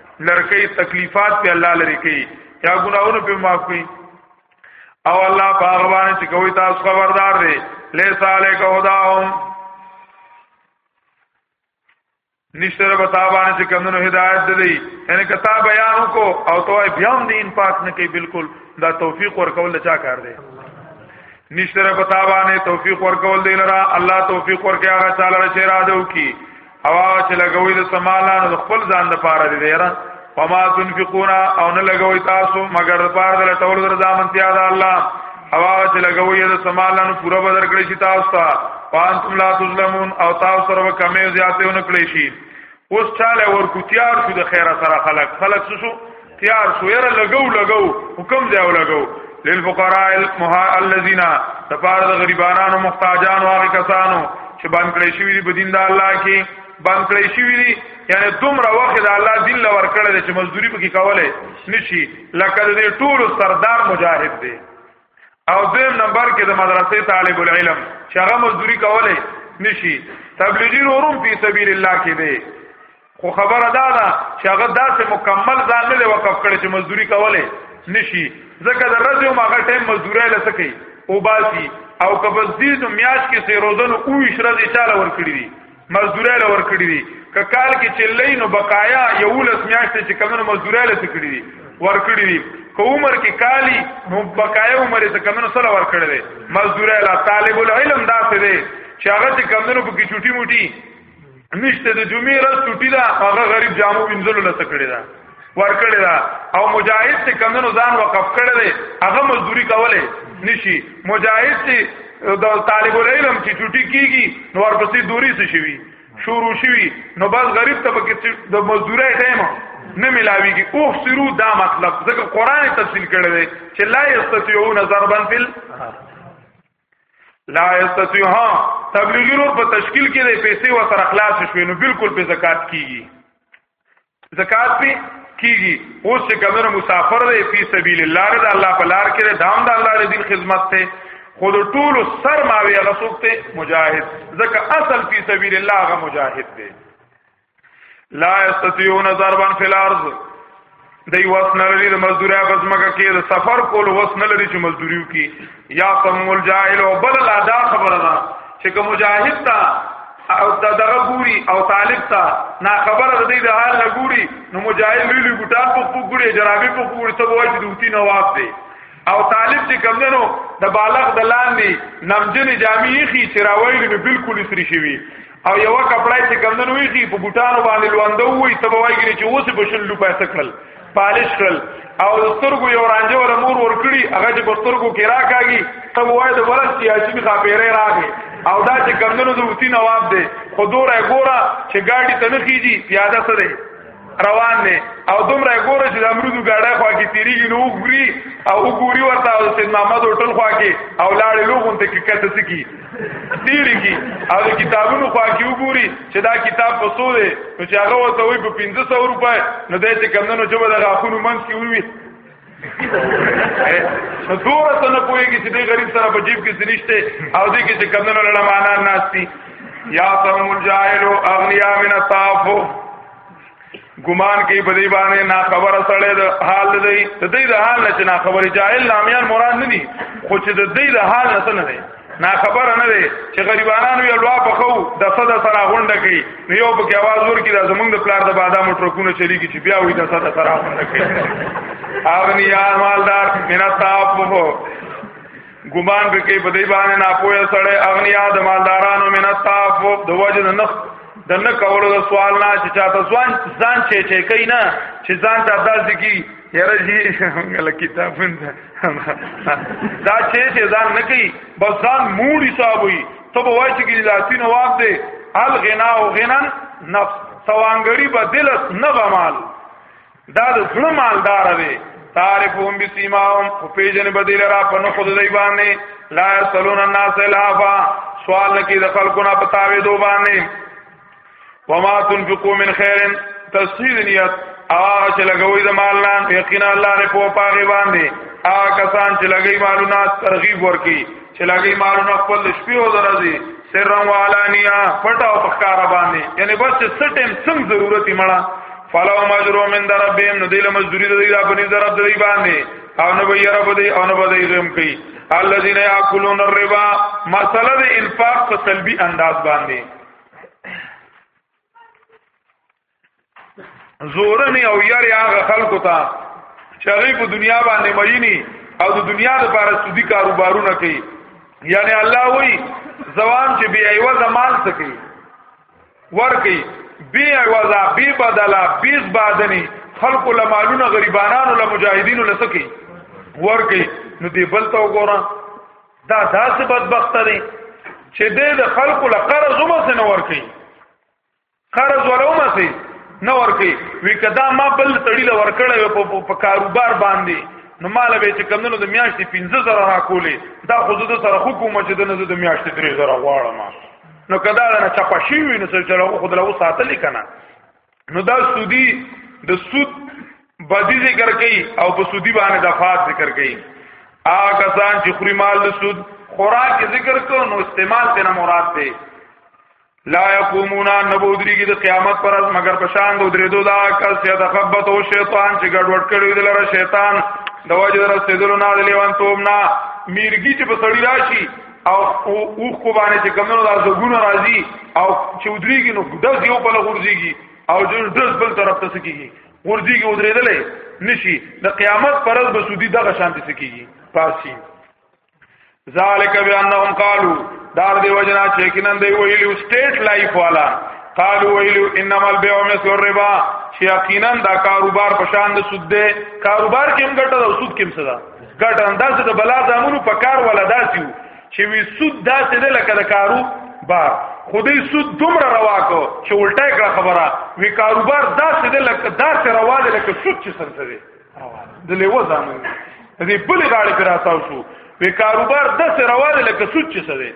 لرکی تکلیفات په الله لري کوي یا ګناونه په معاف کوي او الله پاک باندې چې کوي تاسو خبردار دی لیس علیک هداهم نشتره بتا باندې چې کمنو هدایت دی یعنی کتا بیان کو او تو بیا هم دین پاک نه کوي بالکل دا توفیق ورکول چا کار دی نشتره بتا باندې توفیق ورکول دی لرا الله توفیق ورکیا هغه چاله چې را دو کی او چې لګوي د سمالانو د خپل ځان د پاره دي یاره وما تنفقون او نه لګوي تاسو مگر د پاره د ټول در ځامن تیا ده الله او چې لګوي د سمالانو پورا بدر کړی شي تاسو ته وانتم لا تظلمون او تاسو سره کمی زیاتې ونه کړی شي اوس چاله ورکوتیار شو د خیره سره خلق خلق شو تیار شو یره لګو لګو حکم دی او لګو للفقراء الذين تفار د غریبانو محتاجانو هغه کسانو چې باندې کړی شوی دی په دین د الله کې باندې کړی شوی دی یعنی دومره وخت د الله دین لور کړل چې مزدوری پکې کوله نشي لکه د ټولو سردار مجاهد دی او دویم نمبر کې د مدرسې طالب العلم چې هغه مزدوری کوله نشي تبلیغی روم په سبیل الله کې دی خو خبره دا ده چې هغه داسې مکمل ځان نه وقف کړي چې مزدوري کوله نشي ځکه د ورځې هم هغه ټیم مزدوري لسکي او باسي او کبزیز میاش کې سي روزن او شره دي چاله ور کړی دي مزدوري له ور کړی دي که کال کې چې لینو بقایا یو لس میاش ته چې کمنو مزدوري له کړی دي ور کړی دي که عمر کې کالی نو بقایا عمر ته کمنو سره ور کړی دي مزدوري له طالب العلم دا څه دي چې هغه چې کمنو په کې چټي موټي نشته د جمعې ورځ چټي ده هغه غریب جامو وینځلو لته کړی ده ور کړی ده او مجاهد چې کمنو ځان وقف کړی دی هغه مزدوري کوله نشي مجاهد چې د طالب العلم چې چټي کیږي نو ورپسې دوری څه شي شروع شوی نو بس غریب ته پکې د مزدوري ټایم نه ملاویږي او سرو دا مطلب ځکه قران تفصیل کړی دی چې لا یستطيعون ضربا فل لا یستطيع ها تبلیغی رور په تشکیل کې د پیسې و سره خلاص شوي نو بالکل په زکات کیږي زکات په کیږي اوس چې کمنه مسافر دی په سبیل الله رضا الله په لار کې دام د الله دین خدمت ته خود ټول سر ماوی هغه څوک ته مجاهد ځکه اصل په سبیل الله هغه مجاهد دی لا استطيعون ضربا في الارض دی وس نه لري د مزدوري په ځمکه کې د سفر کول وس نه لري چې مزدوریو کې یا سم الجاهل او بل لا دا خبره ده چې کوم مجاهد تا او دا دغه ګوري او طالب تا نا خبره د دې د حال نه ګوري نو مجاهد لوی لوی ګټان په پوګړي جرابي په پوګړي ته وایي چې دوتی نواب دی او طالب چې کمندنو د بالغ د لاندې نمجن جامعې خي چې راوړي نو بالکل سری شي او یو کپړای چې کمندن وی کی په بوټانو باندې لوندو وی ته وایګری چې اوس په شل لو پیسې کړل پالش کړل او سترګو یو رانجه ور مور ور کړی هغه چې سترګو کې راکاږي ته وای د ورځ چې اچي خا پیرې راغی او دا چې کمندونو د وتی نواب دی خو دوره ګوره چې ګاډي تنخیږي پیاده سره روان دی او دومره ګوره چې د امرودو ګاډه خوا کې تیریږي نو وګوري او وګوري ورته او سید محمد هوټل خوا کې او لاړې لوغون ته کې کته سکی تیریږي او د کتابونو خوا کې وګوري چې دا کتاب په څو دی نو چې هغه ورته وي په 1500 روپۍ نو دې چې کمندونو چې به د غاخونو منځ کې وي نو دوره ته نه پوهېږي چې دې غریب سره په جیب کې څه نشته او دې کې چې کمدنو لړه معنا ناشتي یا تم الجاهل اغنیا من الطافو ګمان کوي په دې باندې نا خبره سره د حال دی د دې د حال نه چې نا خبره جاهل نامیان مراد نه دي خو چې د دې د حال نه څه نه دی نا خبر نه دی چې غریبانو یو لوا پخو د صد سره غونډه کوي نو یو په आवाज ور کې د زمونږ د پلار د بادامو ټرکونه چلیږي چې بیا وي د صد سره غونډه کوي اغنی یا مالدار منت تاپو ګمان به کې بدی باندې ناپوهه سره اغنی یا د مالدارانو منت تاپو د وجه نه د نه کولو د سوال نه چې چاته ځوان ځان چې چې کینا چې ځان ته داس کی یاره جی غل کتابن دا چې چې ځان نه کوي بس ځان موړ حساب وي ته به وایي چې لاتین واپ دی ال غنا او غنا نفس توانګړي بدل نه به مال دا د زړه مالدار وي تعرفهم بسیماهم او پیجن بدل را په نو خود دی باندې لا سلون الناس الافا سوال کی د خلقنا پتاوي دو باندې وما تنفقوا من خير تفسیر نیت آغا چې لګوي د مال نه یقینا الله نه په پاغي باندې آ کسان چې لګي مالونه ترغیب ورکي چې لګي مالونه خپل شپې او درځي سر او علانیا پټه او پخکار باندې یعنی بس چې سټم سم ضرورتي مړه فلو مجرو من دربهم نو دیل مزدوری د دیل اپنی درب دی باندې او نو به یره بده او نو بده غم کوي الذين ياكلون الربا مسله د انفاق په سلبي انداز باندې زورنی او یری هغه خلکو ته چې هغه په دنیا باندې مینی او د دنیا لپاره سودی کاروبارونه کوي یعنی الله وی زوان چې بی ایواز مال سکی ورکی بی ایواز بی بدلا بیز بادنی خلق له مالونه غریبانانو له مجاهدینو لسکی ورکی نو دی بل تا وګورم دا داسې بدبخت دی چې د خلکو له قرض هم څه نه ورکي قرض ولوم څه نه ورکي وی کدا ما بل تړي له ورکړې په کاروبار باندې نو مال به چې کمونو د میاشتې 15000 راکولې دا خو زه سره حکومت چې د نه د میاشتې 3000 غواړم نو کدا نه چپشي وي نو چې هغه خود له ساتلې کنه نو دا سودی د سود بدی ذکر کوي او په سودی باندې د فاس ذکر کوي هغه کسان چې خوري مال د سود خوراک ذکر کو نو استعمال ته نه مراد دی لا يقومون نبودري کې د قیامت پر از مگر پشان د درې دوه دا کس یا تخبط او شیطان چې ګډوډ کړي دي لره شیطان د وجه رسیدلو نه لیوان تومنا میرګی چې په سړی راشي او او خو باندې چې کمنو دا زګونه راځي او چې ودرېږي نو دز یو په لغورځيږي او جن دز بل طرف ته سکیږي ورځيږي ودرېدلې نشي د قیامت پرز به سودی دغه شانتي سکیږي پاسي ذالک بانهم قالوا دار دی وجنا چې کینن دی ویلی سټیټ لایف والا قالوا ویلی انما البيع مثل الربا چې یقینا دا کاروبار په شان د سود دی کاروبار کې هم ګټه او سود کې هم سزا ګټ انداز د بلا زامونو په کار ولا داسیو چې وی سود داسې نه لکه د کارو بار خودی سود دومره روا کو چې الټه کړه خبره وی کاروبار داسې نه لکه داسې روا دی لکه سود چې څنګه دی روا د لیو زامن دې بل غاړه پر راتاو شو وی کاروبار داسې روا دی لکه سود چې څنګه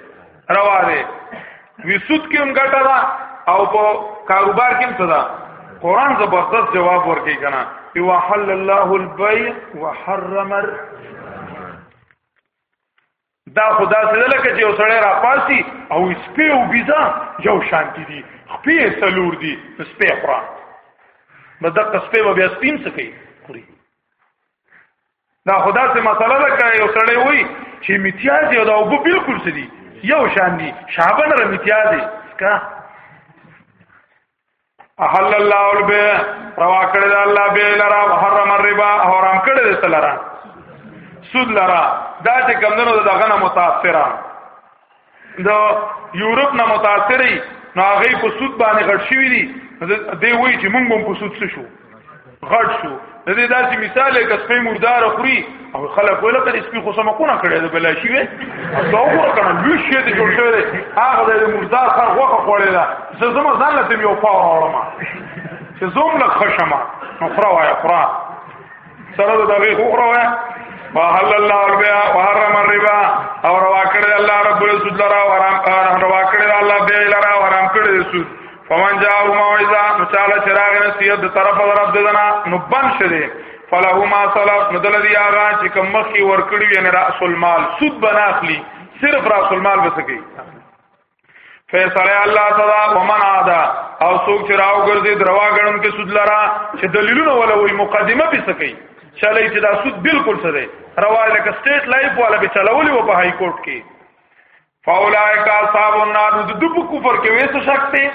روا دی وسود کې هم ګټه ده او په کاروبار کې هم څه ده قران زبردست جواب ورکړي کنه یو حل الله البيع وحرم دا خدا سره لکه چې وسړی را پاسي او سپي او بيزا یو شانتی دي خپي سلور دي سپي خورا مدقه سپي به بیا سپیم څه کوي خوري دا خدا سے مسله ده که یو سړی وای چې امتیاز یو دا وب بالکل سدي یو شان دي شابن ر امتیاز کا احل الله البه روا کړی دا الله به لرا حرم الربا حرام کړی دا لرا سود لرا دا چې کمندونو دا غنه متاثره د یورپ نه متاثرې نو هغه په سود باندې غټ شوی دي دی وی چې موږ هم په سود څه شو غټ شو د دې داسې مثال یې کسبې مردار خوري او خلک ویل کړي سپي خو سم کو نه کړی د بلا شي وي دا وګوره کنه لوی شي د جوړ شوی هغه د مردار خر غوخه خوړې ده زه زما ځان له یو پاور اورم چې زوم له خشمه نو خره وای خره سره د دغه خو راوه وحل الله البيع وحرم الربا او روا کړی الله رب العزت لرا حرام روا کړی الله بیع لرا حرام کړی سود فمن جاءه موعظه مچاله چراغ نصیحت طرف رب دنا نو بن شری فله ما سلف نو دل دی آغا چې کوم مخي ور کړی یعنی راس المال سود بناخلی صرف راس المال بسکی فیصله الله صدا ومن عادا او څوک چې راو ګرځي دروا غړم کې سود لرا چې دلیلونه ولا وي مقدمه پې سکی چلای چې دا سود بالکل څه دی روا لکه سټیټ لایف والا به چلولې و په های کورټ کې فاولائک اصحاب النار د دوپ کفر کې وېسو شک ته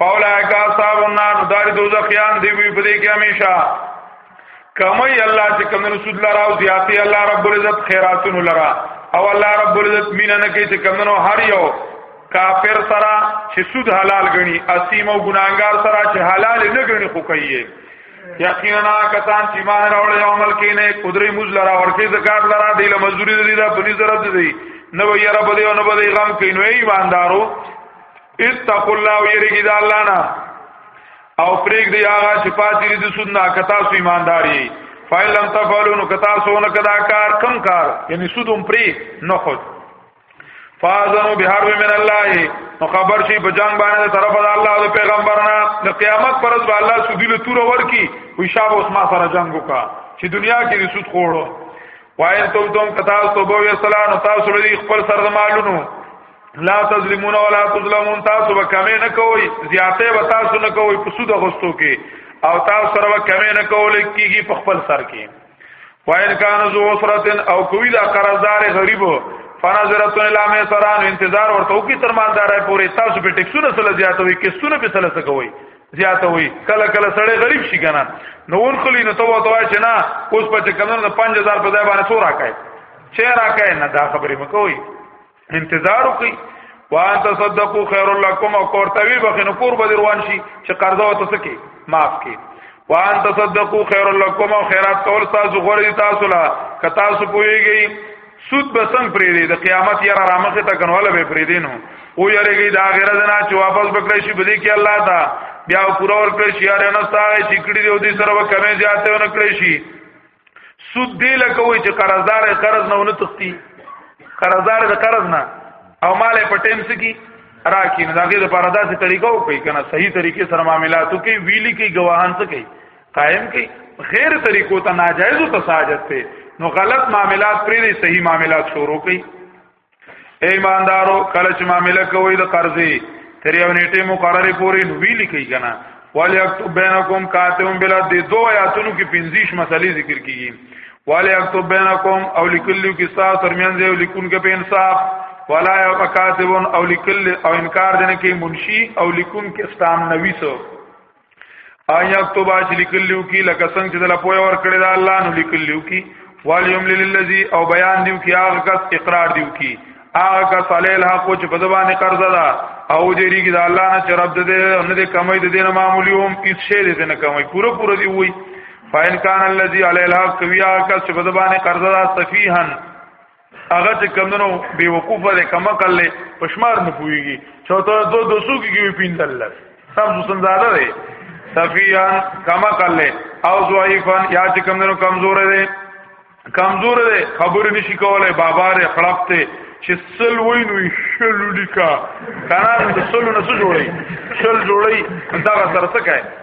فاولائک اصحاب النار دار دوزخیان دی وی په دې کې همیشه کمای الله چې کوم رسول الله راو زیاتی الله رب العزت خیراتون لرا او الله رب العزت مینا نه کوي چې کومنو هر یو کافر سره چې سود حلال غني اسیم او ګناګار سره چې حلال نه غني خو کوي یقینا کسان چې ما راول یوم الکینه قدرې موز لرا ورکه زکات لرا دی له مزدوری دی دا بنی ضرب دی نو یې رب دی او نو به غم کینوي ایماندارو اتقوا الله ويرګي د الله نه او پریک دی هغه چې پاتې دي د سود نه کتا سو ایمانداري فایل لم تفعلوا نو کتا سو نه کدا کار کم کار یعنی سودم پری نه خود فاذنوا بحرب من الله نو خبر شي په جنگ باندې طرف د الله او پیغمبرنا د قیامت پر ورځ الله سودیله تور ور کی وی شاب اوس ما سره جنگ وکا چې دنیا کې د سود خوړو وایل تم تم کتا سو بو یسلام تاسو لري خپل سر مالونو لا تظلمون ولا تظلمون تاسو به کمې نه کوئ زیاتې به تاسو نه کوئ په سود غوستو کې او تاسو سره به کمې نه کول کیږي په خپل سر کې وان کان ذو اسرتن او کوی دا قرضدار غریب فنظرت الی ما سران انتظار ورته کی تر مالدارای پورې تاسو په ټیکسونه سره زیاتوي کیسونه په سره کوي زیاتوي کله کله سړی غریب شي کنه نو ورخلی نو تو تو چې نه اوس په کمنو 5000 په ځای باندې څو راکای چې راکای نه دا خبرې مکوئ انتظار وکي وان تصدقوا خير لكم او کورتوي بخنه کور به روان شي چې قرضه وته سکي معاف کړي وان تصدقوا خير لكم او خیرات کول تاسو غوړي تاسو لا که تاسو پويږي سود به څنګه پرې دی د قیامت یاره رامخه ته کنواله به پرې دینو او یریږي دا غیر نه چې واپس بکړې شي بلی کې الله تا بیا پورا ور کړې شي یاره نه ستا چې کړي دی او دې سره به کمې زیاتې ونه کړې شي سود دی لکه وای چې قرضدار قرض نه ونه تختی قرضدار د قرض نه او مال په ټیم سکی راکی نه داګه د پاره داسې طریقو کوي کنه صحیح طریقې سره معاملاتو کې ویلي کې گواهان څه کوي قائم کوي غیر طریقو ته ناجایز او تساجت ته نو غلط معاملات پرې صحیح معاملات شروع کوي ایماندارو کله چې معاملې کوي د قرضې تر یو نیټه مقرره پورې نو وی لیکي کنه ولی اکتب بینکم کاتم بلا د دو آیاتونو کې 25 مسلې ذکر کیږي ولی اکتب بینکم او لکلیو کې تاسو ترمنځ یو لیکون کې په انصاف ولا یو کاتب او لکل او انکار دنه کې منشي او لیکون کې استام نویسو آیا تو باج لیکلیو کی لکه څنګه چې د لپوی ور کړی دا الله نو لیکلیو کی والیوم للذی او بیان دیو کی هغه کس اقرار دیو کی هغه کس علی الحق چې په زبانه قرض ده او جری کی دا الله نه چې رب دې نه دې کمای دې نه معمولی هم هیڅ شی دې نه کمای پوره پوره دی وای فاین کان الذی علی الحق ویا کس چې په زبانه قرض ده سفیهن هغه چې کمنو بے وقوفه ده کما کله پښمار نه پويږي چوته دو دوسو کې کې پیندل لر سم حسن زاده ده سفیان کما کله او ضعیفان یا چې کمنو کمزور ده کمزور ده خبر نشي کولای بابا ر خړپ ته چې سل وای نو شل لیکا کنه د سلو نه څه جوړي شل جوړي دا سره څه کوي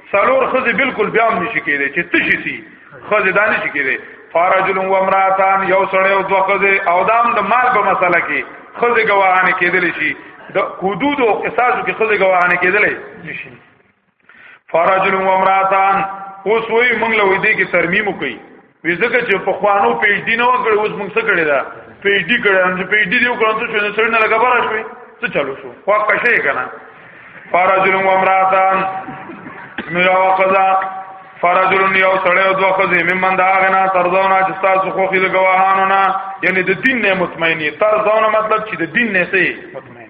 څلور خزه بالکل بیا هم نشي کېدی چې تشي سي خزه دانه شي کېدی فارجل و امراتان یو سړی او دوه خزه او دام د مال په مسله کې خزه گواهانه کېدل شي د حدود او قصاص کې خزه گواهانه کېدل نشي فارجل و امراتان اوس وی موږ له دې کې ترمیم کوي ویزکه چې په خوانو پی ایچ ډی نه وکړي اوس موږ څه کړی دا پی ایچ ډی کړی ان پی ایچ ډی دی وکړو ته شنو سره نه لګا بار شوی څه چالو شو خو کښې کنه فرجل و امراتان نو یو قضا فرجل یو سړی او دوه خزې ممن دا غنا ترزونه چې تاسو خو خې د گواهانو نه یعنی د دین نه مطمئنی ترزونه مطلب چې د دین نه سي مطمئن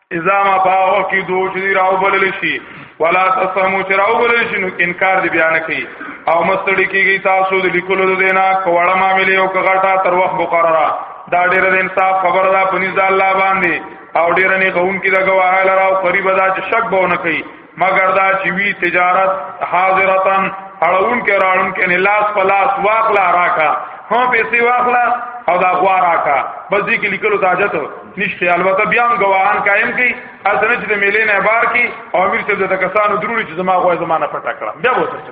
اذا ما باو کی دو چې راو بلل شي ولا تسمو چې راو بلل شي نو انکار دی بیان کوي او مستړي کیږي تاسو د لیکلو د دینا کوړه معاملې او کغټه تر وخت مقرره دا ډېر د انصاف خبر ده پنځ الله باندې او ډېر نه غون کی د گواه لراو قریب ده چې شک بونه کوي مگر دا چې وی تجارت حاضرتن اړون کې راړون کې نه لاس په لاس واخلا راکا هم پیسې واخلا او دا غوا راکا بس دې کې لیکلو تاجت نشته البته بیا هم گواهان قائم کی اسنه چې د میلې نه بار کی او امیر صاحب د کسانو درونی چې زما غوا زمانہ پټه کړه بیا وته څه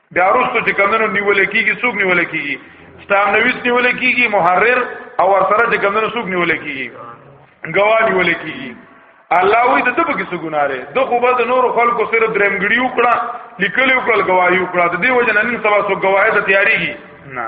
بیا وروسته چې کمنو نیول کیږي څوک نیول کیږي ستام نویس نیول کیږي محرر او سره چې کمنو څوک نیول کیږي غوا نیول کیږي الله وی د دبه کې څه ګناه لري د خو به د نور خلکو سره درم غړي وکړه لیکل وکړل غوايي وکړه د دې وجه نن سبا سو غوايي ته تیاریږي نه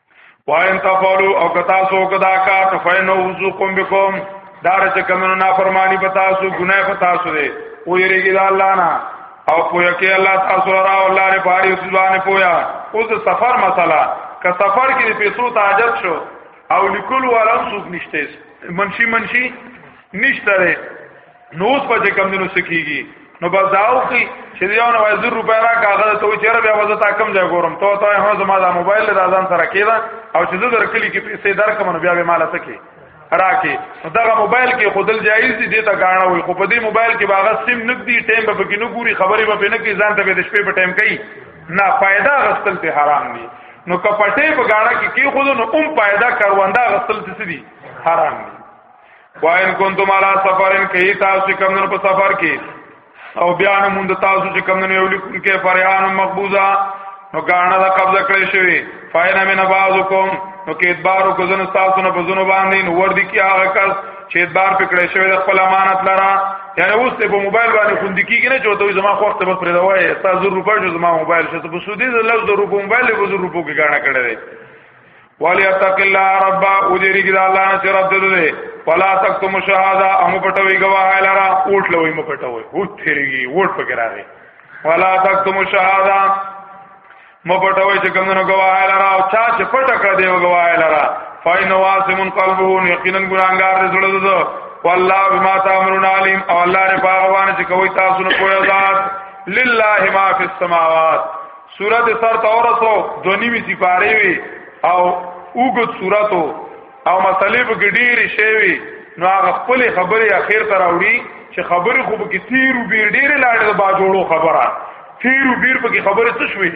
پاین تفعلوا او کتا سو کدا کا تفینو وذقم بكم دار چې کمنو نافرمانی پتا سو ګناه پتا سو دے او یریګی الله نه او پویا کې الله تاسو را او الله لري باری ځوان پویا اوس سفر مسله که سفر کې پیسو تاجت شو او لیکل ولم سوق نشته منشي منشي نشته نو اوس په کوم دینو سکیږي نو بس داو کی چې یو نو 1000 روپیا را کاغذ ته چیرې بیا وځه تا کم ځای ګورم ته ته هو زما دا موبایل له ځان سره کېدا او چې زه درکلی کې پیسې درکم نو بیا به مال سکی راکې دغه موبایل کې خودل جایز دي دته غاڼه وي خو په دې موبایل کې باغ سیم نګدي ټیم به کې نه ګوري خبرې به نه کې ځان ته به د شپې په ټیم کوي نه فائدہ غستل ته حرام دي نو کپټې په غاڼه کې کې خود نو کوم فائدہ کارواندا غستل څه دي حرام دي وان کنتم علی سفرن کئی تاسو کم نن په سفر کې او بیا نو مونږ تاسو چې کم نن یو لیکون کې فرعان مقبوضه نو غاڼه دا قبضه کړی شوی فاین من بعضکم نو کې ادبار کو زن تاسو نه بزنو باندې نو ور دي کې هغه کس چې ادبار پکړې شوی د خپل امانت لرا یعنی اوس ته په موبایل باندې خوندې کیږي نه چوتوي زما خو وخت به پرې دا وایي تاسو روپې جو زما موبایل شته په سودی د لږ روپو موبایل به زر روپو کې غاڼه کړی ولی اتق الله رب او دې رګ الله نه چې رب دې فلا تکتم شهاده هم پټوي گواه لرا اوټ لوي م پټوي اوټ تیریږي اوټ پکې راغی فلا تکتم شهاده م پټوي چې کوم نو گواه لرا او چا چې پټ کړ دی گواه لرا فاین واسم قلبه یقینا ګرانګار دې زړه ده والله بما تعملون علیم او الله رب هغه باندې چې کوي تاسو نه کوی ذات لله ما فی السماوات سورت سر تورسو دونیمی سپاری وی او اوګد سورتو او مسلې په کې ډېرې شی وی نو هغه خپل خبرې اخر تر اوړي چې خبرې خو به کې تیر وبې ډېرې لاړې با جوړو خبره تیر وبې په کې خبرې څه شوي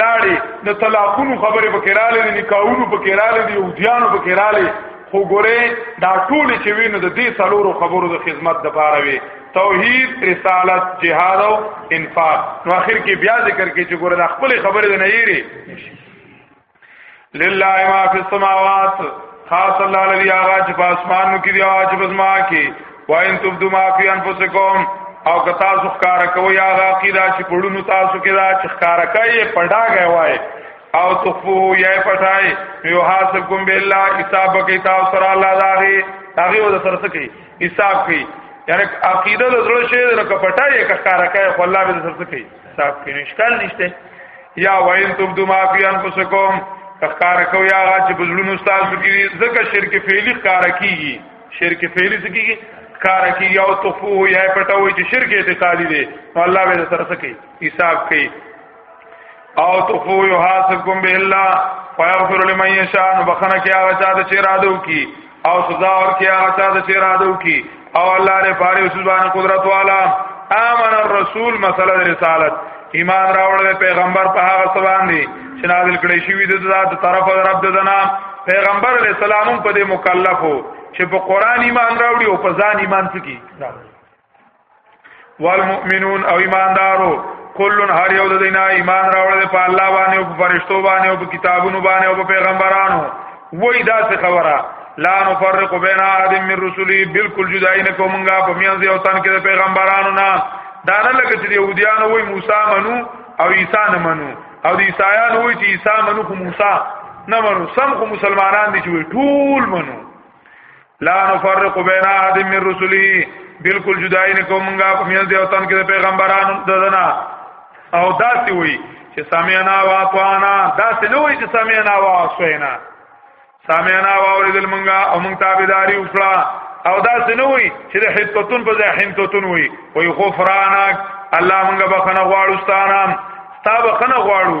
لاړې د طلاقونو خبرې په کې رالې دي نکاحونو په کې رالې دي او ځانو په کې رالې خو ګوره دا ټول چې وینو د دې څلورو خبرو د خدمت د پاره وي توحید رسالت جهاد او انفاق نو اخر کې بیا ذکر کې چې ګوره د خپل خبره نه یری لله ما فی السماوات خاص الله لري هغه چې په اسمانو کې دی او چې په ځما کې وان تبدو ما فی انفسکم او که تاسو ښکار کوی هغه عقیده چې پړونو تاسو کې دا چې ښکار کوي پډا غي وای او تخفو یا پټای یو حاسب کوم بالله حساب کې تاسو سره الله داغي هغه د سره سکی حساب کوي یعنی عقیده د زړه شی د کپټای کخاره کوي خو الله به سره کوي حساب کوي اشکال نشته یا وین تب دما فی انفسکم کخاره کوي هغه چې بزړونو تاسو کې ځکه شرک فعلی کاره کیږي شرک فعلی څه کیږي کار کی یو تخفو یا پټوي چې شرک اعتقادي دي الله به سره سکی حساب کوي او تخفو یحاسبکم به الله فیغفر لمن یشاء نو بخنه کې هغه چا ته چې رادو کی او سزا ور کې هغه چا ته چې رادو کی او الله دې پاره سبحان قدرت والا امن الرسول مسله رسالت ایمان راوړل پیغمبر په هغه سبحان دي چې نازل کړي شوی د ذات طرف رب د جنا پیغمبر علیہ السلام په دې مکلف وو چې په قران ایمان راوړي او په ځان ایمان څکی والمؤمنون او ایماندارو کلن هر یو د دینه ایمان راوړل په الله باندې او په فرشتو باندې او په کتابونو باندې او په پیغمبرانو وای دا څه خبره لا نفرق بین احد من رسلی بالکل جدای نه کومګه په میانځي او تن کې د پیغمبرانو نه دا نه لکه چې يهوديان وای موسی منو او عیسی نه منو او د عیسایان وای چې عیسی منو خو موسی نه منو سم خو مسلمانان دي چې ټول منو لا نفرق بین احد من رسله بالکل جدای نه کومګه په میان دی او تن کې پیغمبرانو ددنا او داسې وي چې سمعنا واطعنا داسې نه وي چې سمعنا واعصینا سمعنا واوریدل منګه او مونږ تابعداري وکړه او داسې نه وي چې د حتتون په ځای حنتتون وي وي غفرانک الله مونږه بخنه غواړو ستانه ستا بخنه غواړو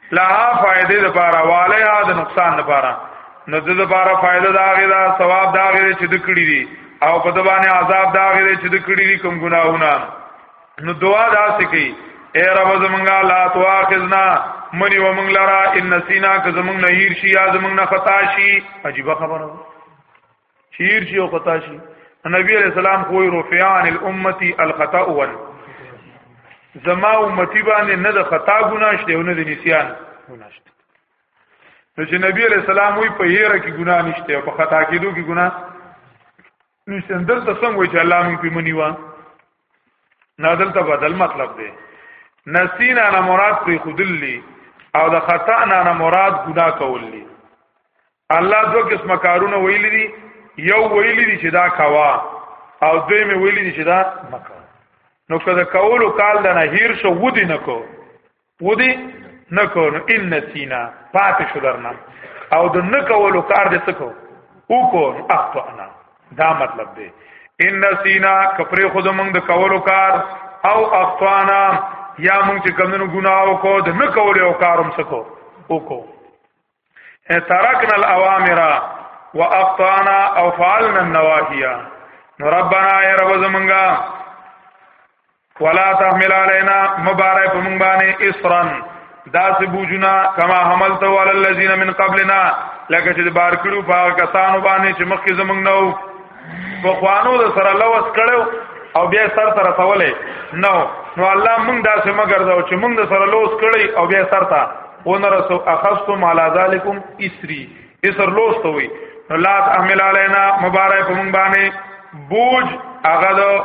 لها فائدې د پاره والها د نقصان د پاره نو د د پاره فائدہ دا غي دا ثواب دا غي چې د کړی دي او په دبانې عذاب دا غي چې د کړی دي کوم ګناهونه نو دعا دا سکی اے رب زمونږه لا تواخذنا منی و مونږ لرا ان نسینا که زمونږ نه هیر شي یا زمونږ نه خطا شي عجیب خبره چیر شي او خطا شي نبی علیہ السلام خو رفعان الامتی الخطا ون زما امتی باندې نه د خطا ګناشته او نه د نسیان ګناشته نو چې نبی علیہ السلام وی په هیره کې ګناه نشته او په خطا کېدو کې ګناه نشته اندر ته څنګه وی چې الله مونږ په منی و نازل ته بدل مطلب دی نسینا نه مراد پر خودلی او د خطا نه نه مراد ګناه کول دي الله دو قسمه کارونه ویل دي یو ویل دي چې دا کوا او دوی می ویل دي چې دا مکه نو کله کولو کال د نه هیر شو ودی نکو ودی نکو نو ان سینا پاتې شو درنه او د نکولو کار دې سکو او کو اخطانا دا مطلب دی ان سینا کپره خود موږ د کولو کار او اخطانا یا موږ چې کمنو ګناو کو د نکولو کارم سکو او کو ترکنا الاوامر واقطعنا او فعلنا النواهي نو ربنا یا رب زمونږه ولا تحمل علينا مبارک په مونږ باندې اسرن داس بوجنا کما حملت على الذين من قبلنا لکه چې بار کړو په کسانو باندې چې مخکې زمونږ نو په خوانو د سره لوس کړو او بیا سر تر رسولې نو نو الله مونږ داسې مګر دا چې مونږ د سره لوس کړی او بیا سر ته اون رسو اخذتم على ذلكم اسري اسر لوستوي نو لا تحمل علينا مبارک په مونږ باندې بوج هغه د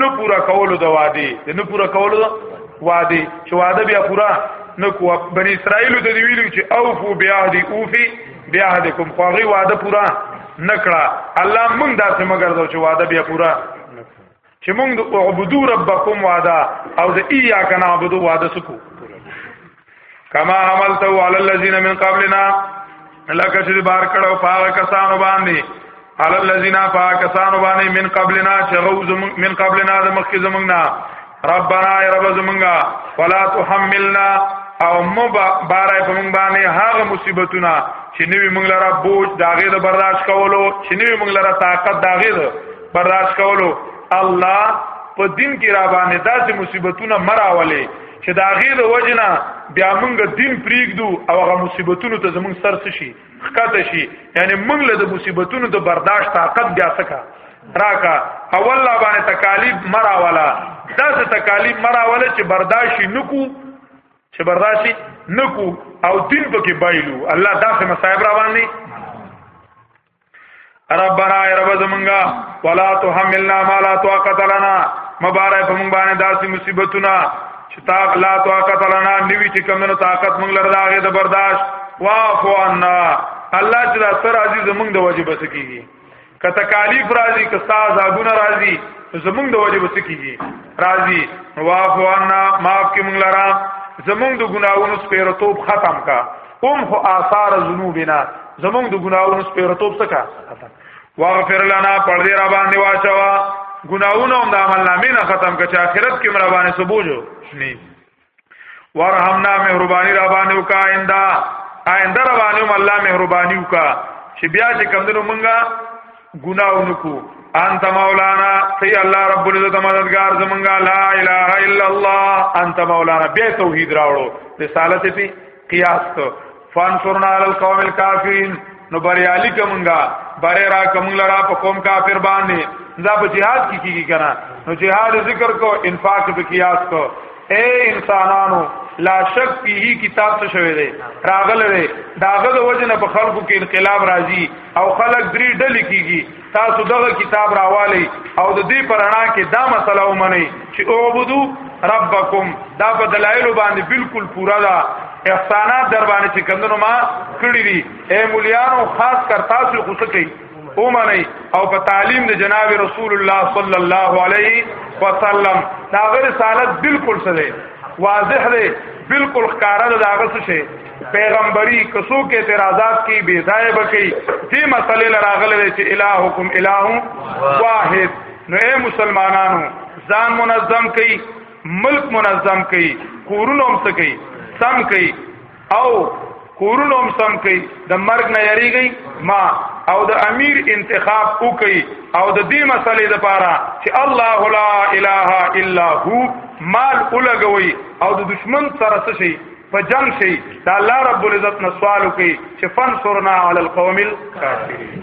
نه پورا کولو د وادي د نه پورا کولو وادي چې وعده بیا پورا نه کو بنی اسرائیل د ویلو چې اوفو بیا دی اوفي بیا د کوم خواغي وعده پورا نکړه الله مونږ داسې مګر دا چې وعده بیا پورا چې موږ د اعبدو ربکم وعده او د ایاک نعبدو وعده سکو کما عملته علی الذین من قبلنا لکه چې بار کړو پاک کسانو باندې علی الذین پاک کسانو باندې من قبلنا چې غوز من قبلنا د مخکې زمنګنا ربنا یا رب زمنګا فلا تحملنا او مو بارای په مونږ باندې هغه مصیبتونه چې نوی مونږ لره بوج داغه د برداشت کولو چې نوی مونږ لره طاقت داغه برداشت کولو الله په دین کې را باندې داسې مصیبتونه مراولې چې دا غي د وجنه بیا موږ دین پریږدو او هغه مصیبتونو ته زموږ سر څه شي خکته شي یعنی موږ له د مصیبتونو د برداشت طاقت بیا سکا راکا اول لا باندې تکالیف مراولا داسې تکالیف مراولا چې برداشت نکو چې برداشت نکو او دین پکې بایلو الله داسې مصايب را باندې ربنا ای رب زمونږه ولا تحملنا ما لا طاقت لنا مبارک په مونږ باندې داسې مصیبتونه چې طاقت لا طاقت لنا نیوی چې کمنو طاقت مونږ لر داغه د برداشت واعفو عنا الله چې دا سر عزیز مونږ د واجب سکیږي که تکالیف راځي که ساز اګونه راځي زمونږ د واجب سکیږي راځي واعفو عنا معاف کې مونږ لرا زمونږ د ګناوونو سپیرتوب ختم کا هم هو آثار ذنوبنا زمونږ د ګناوونو سپیرتوب څخه واغفر لنا پردې را باندې واچوا ګناوونو هم د عمل نامې نه ختم کړه چې آخرت کې مر باندې سبوجو نه ورحمنا مهرباني را باندې وکا آینده آینده را باندې هم الله مهرباني وکا چې بیا چې کمندونو مونږه ګناوونو کو انت مولانا سی الله رب العزت مددگار زمونږه لا اله الا الله انت مولانا به توحید راوړو رسالت پی قیاس کو فانصرنا علی القوم الکافرین نو بریالی کومنګا بری را کومنګ لرا په قوم کافر باندې دا په jihad کې کیږي کنه نو jihad ذکر کو انفاق په قیاس کو اے انسانانو لا شک پیه کتاب څه شوی دی راغله دی داغه د وجنه په خلکو کې انقلاب راځي او خلک درې ډلې کیږي تاسو دغه کتاب راوالی او د دې پرانا کې دا مسله ومني چې اعبدو ربکم دا په دلایل باندې بالکل پورا ده احسانات در باندې چې کندنو ما کړی دي اے مولیانو خاص کر تاسو خو څه کوي اومني او په تعلیم د جناب رسول الله صلی الله علیه وسلم دا غیر رسالت بالکل څه ده واضح ده بالکل ښکارا ده هغه څه شي پیغمبري کسو کې اعتراضات کی بے ځای بکی دې مسلې لراغله چې الہکم الہ واحد نو اے مسلمانانو ځان منظم کړي ملک منظم کړي کورونه هم سکي سم کړي او کورونه هم سم کړي د مرګ نه یریږي ما او د امیر انتخاب وکړي او د دې مسلې لپاره چې الله لا اله الا هو مال اولګوي او د دشمن سره څه شي په جنگ شي دا الله رب العزت نه سوال کوي چې فنصرنا علی القوم الکافرین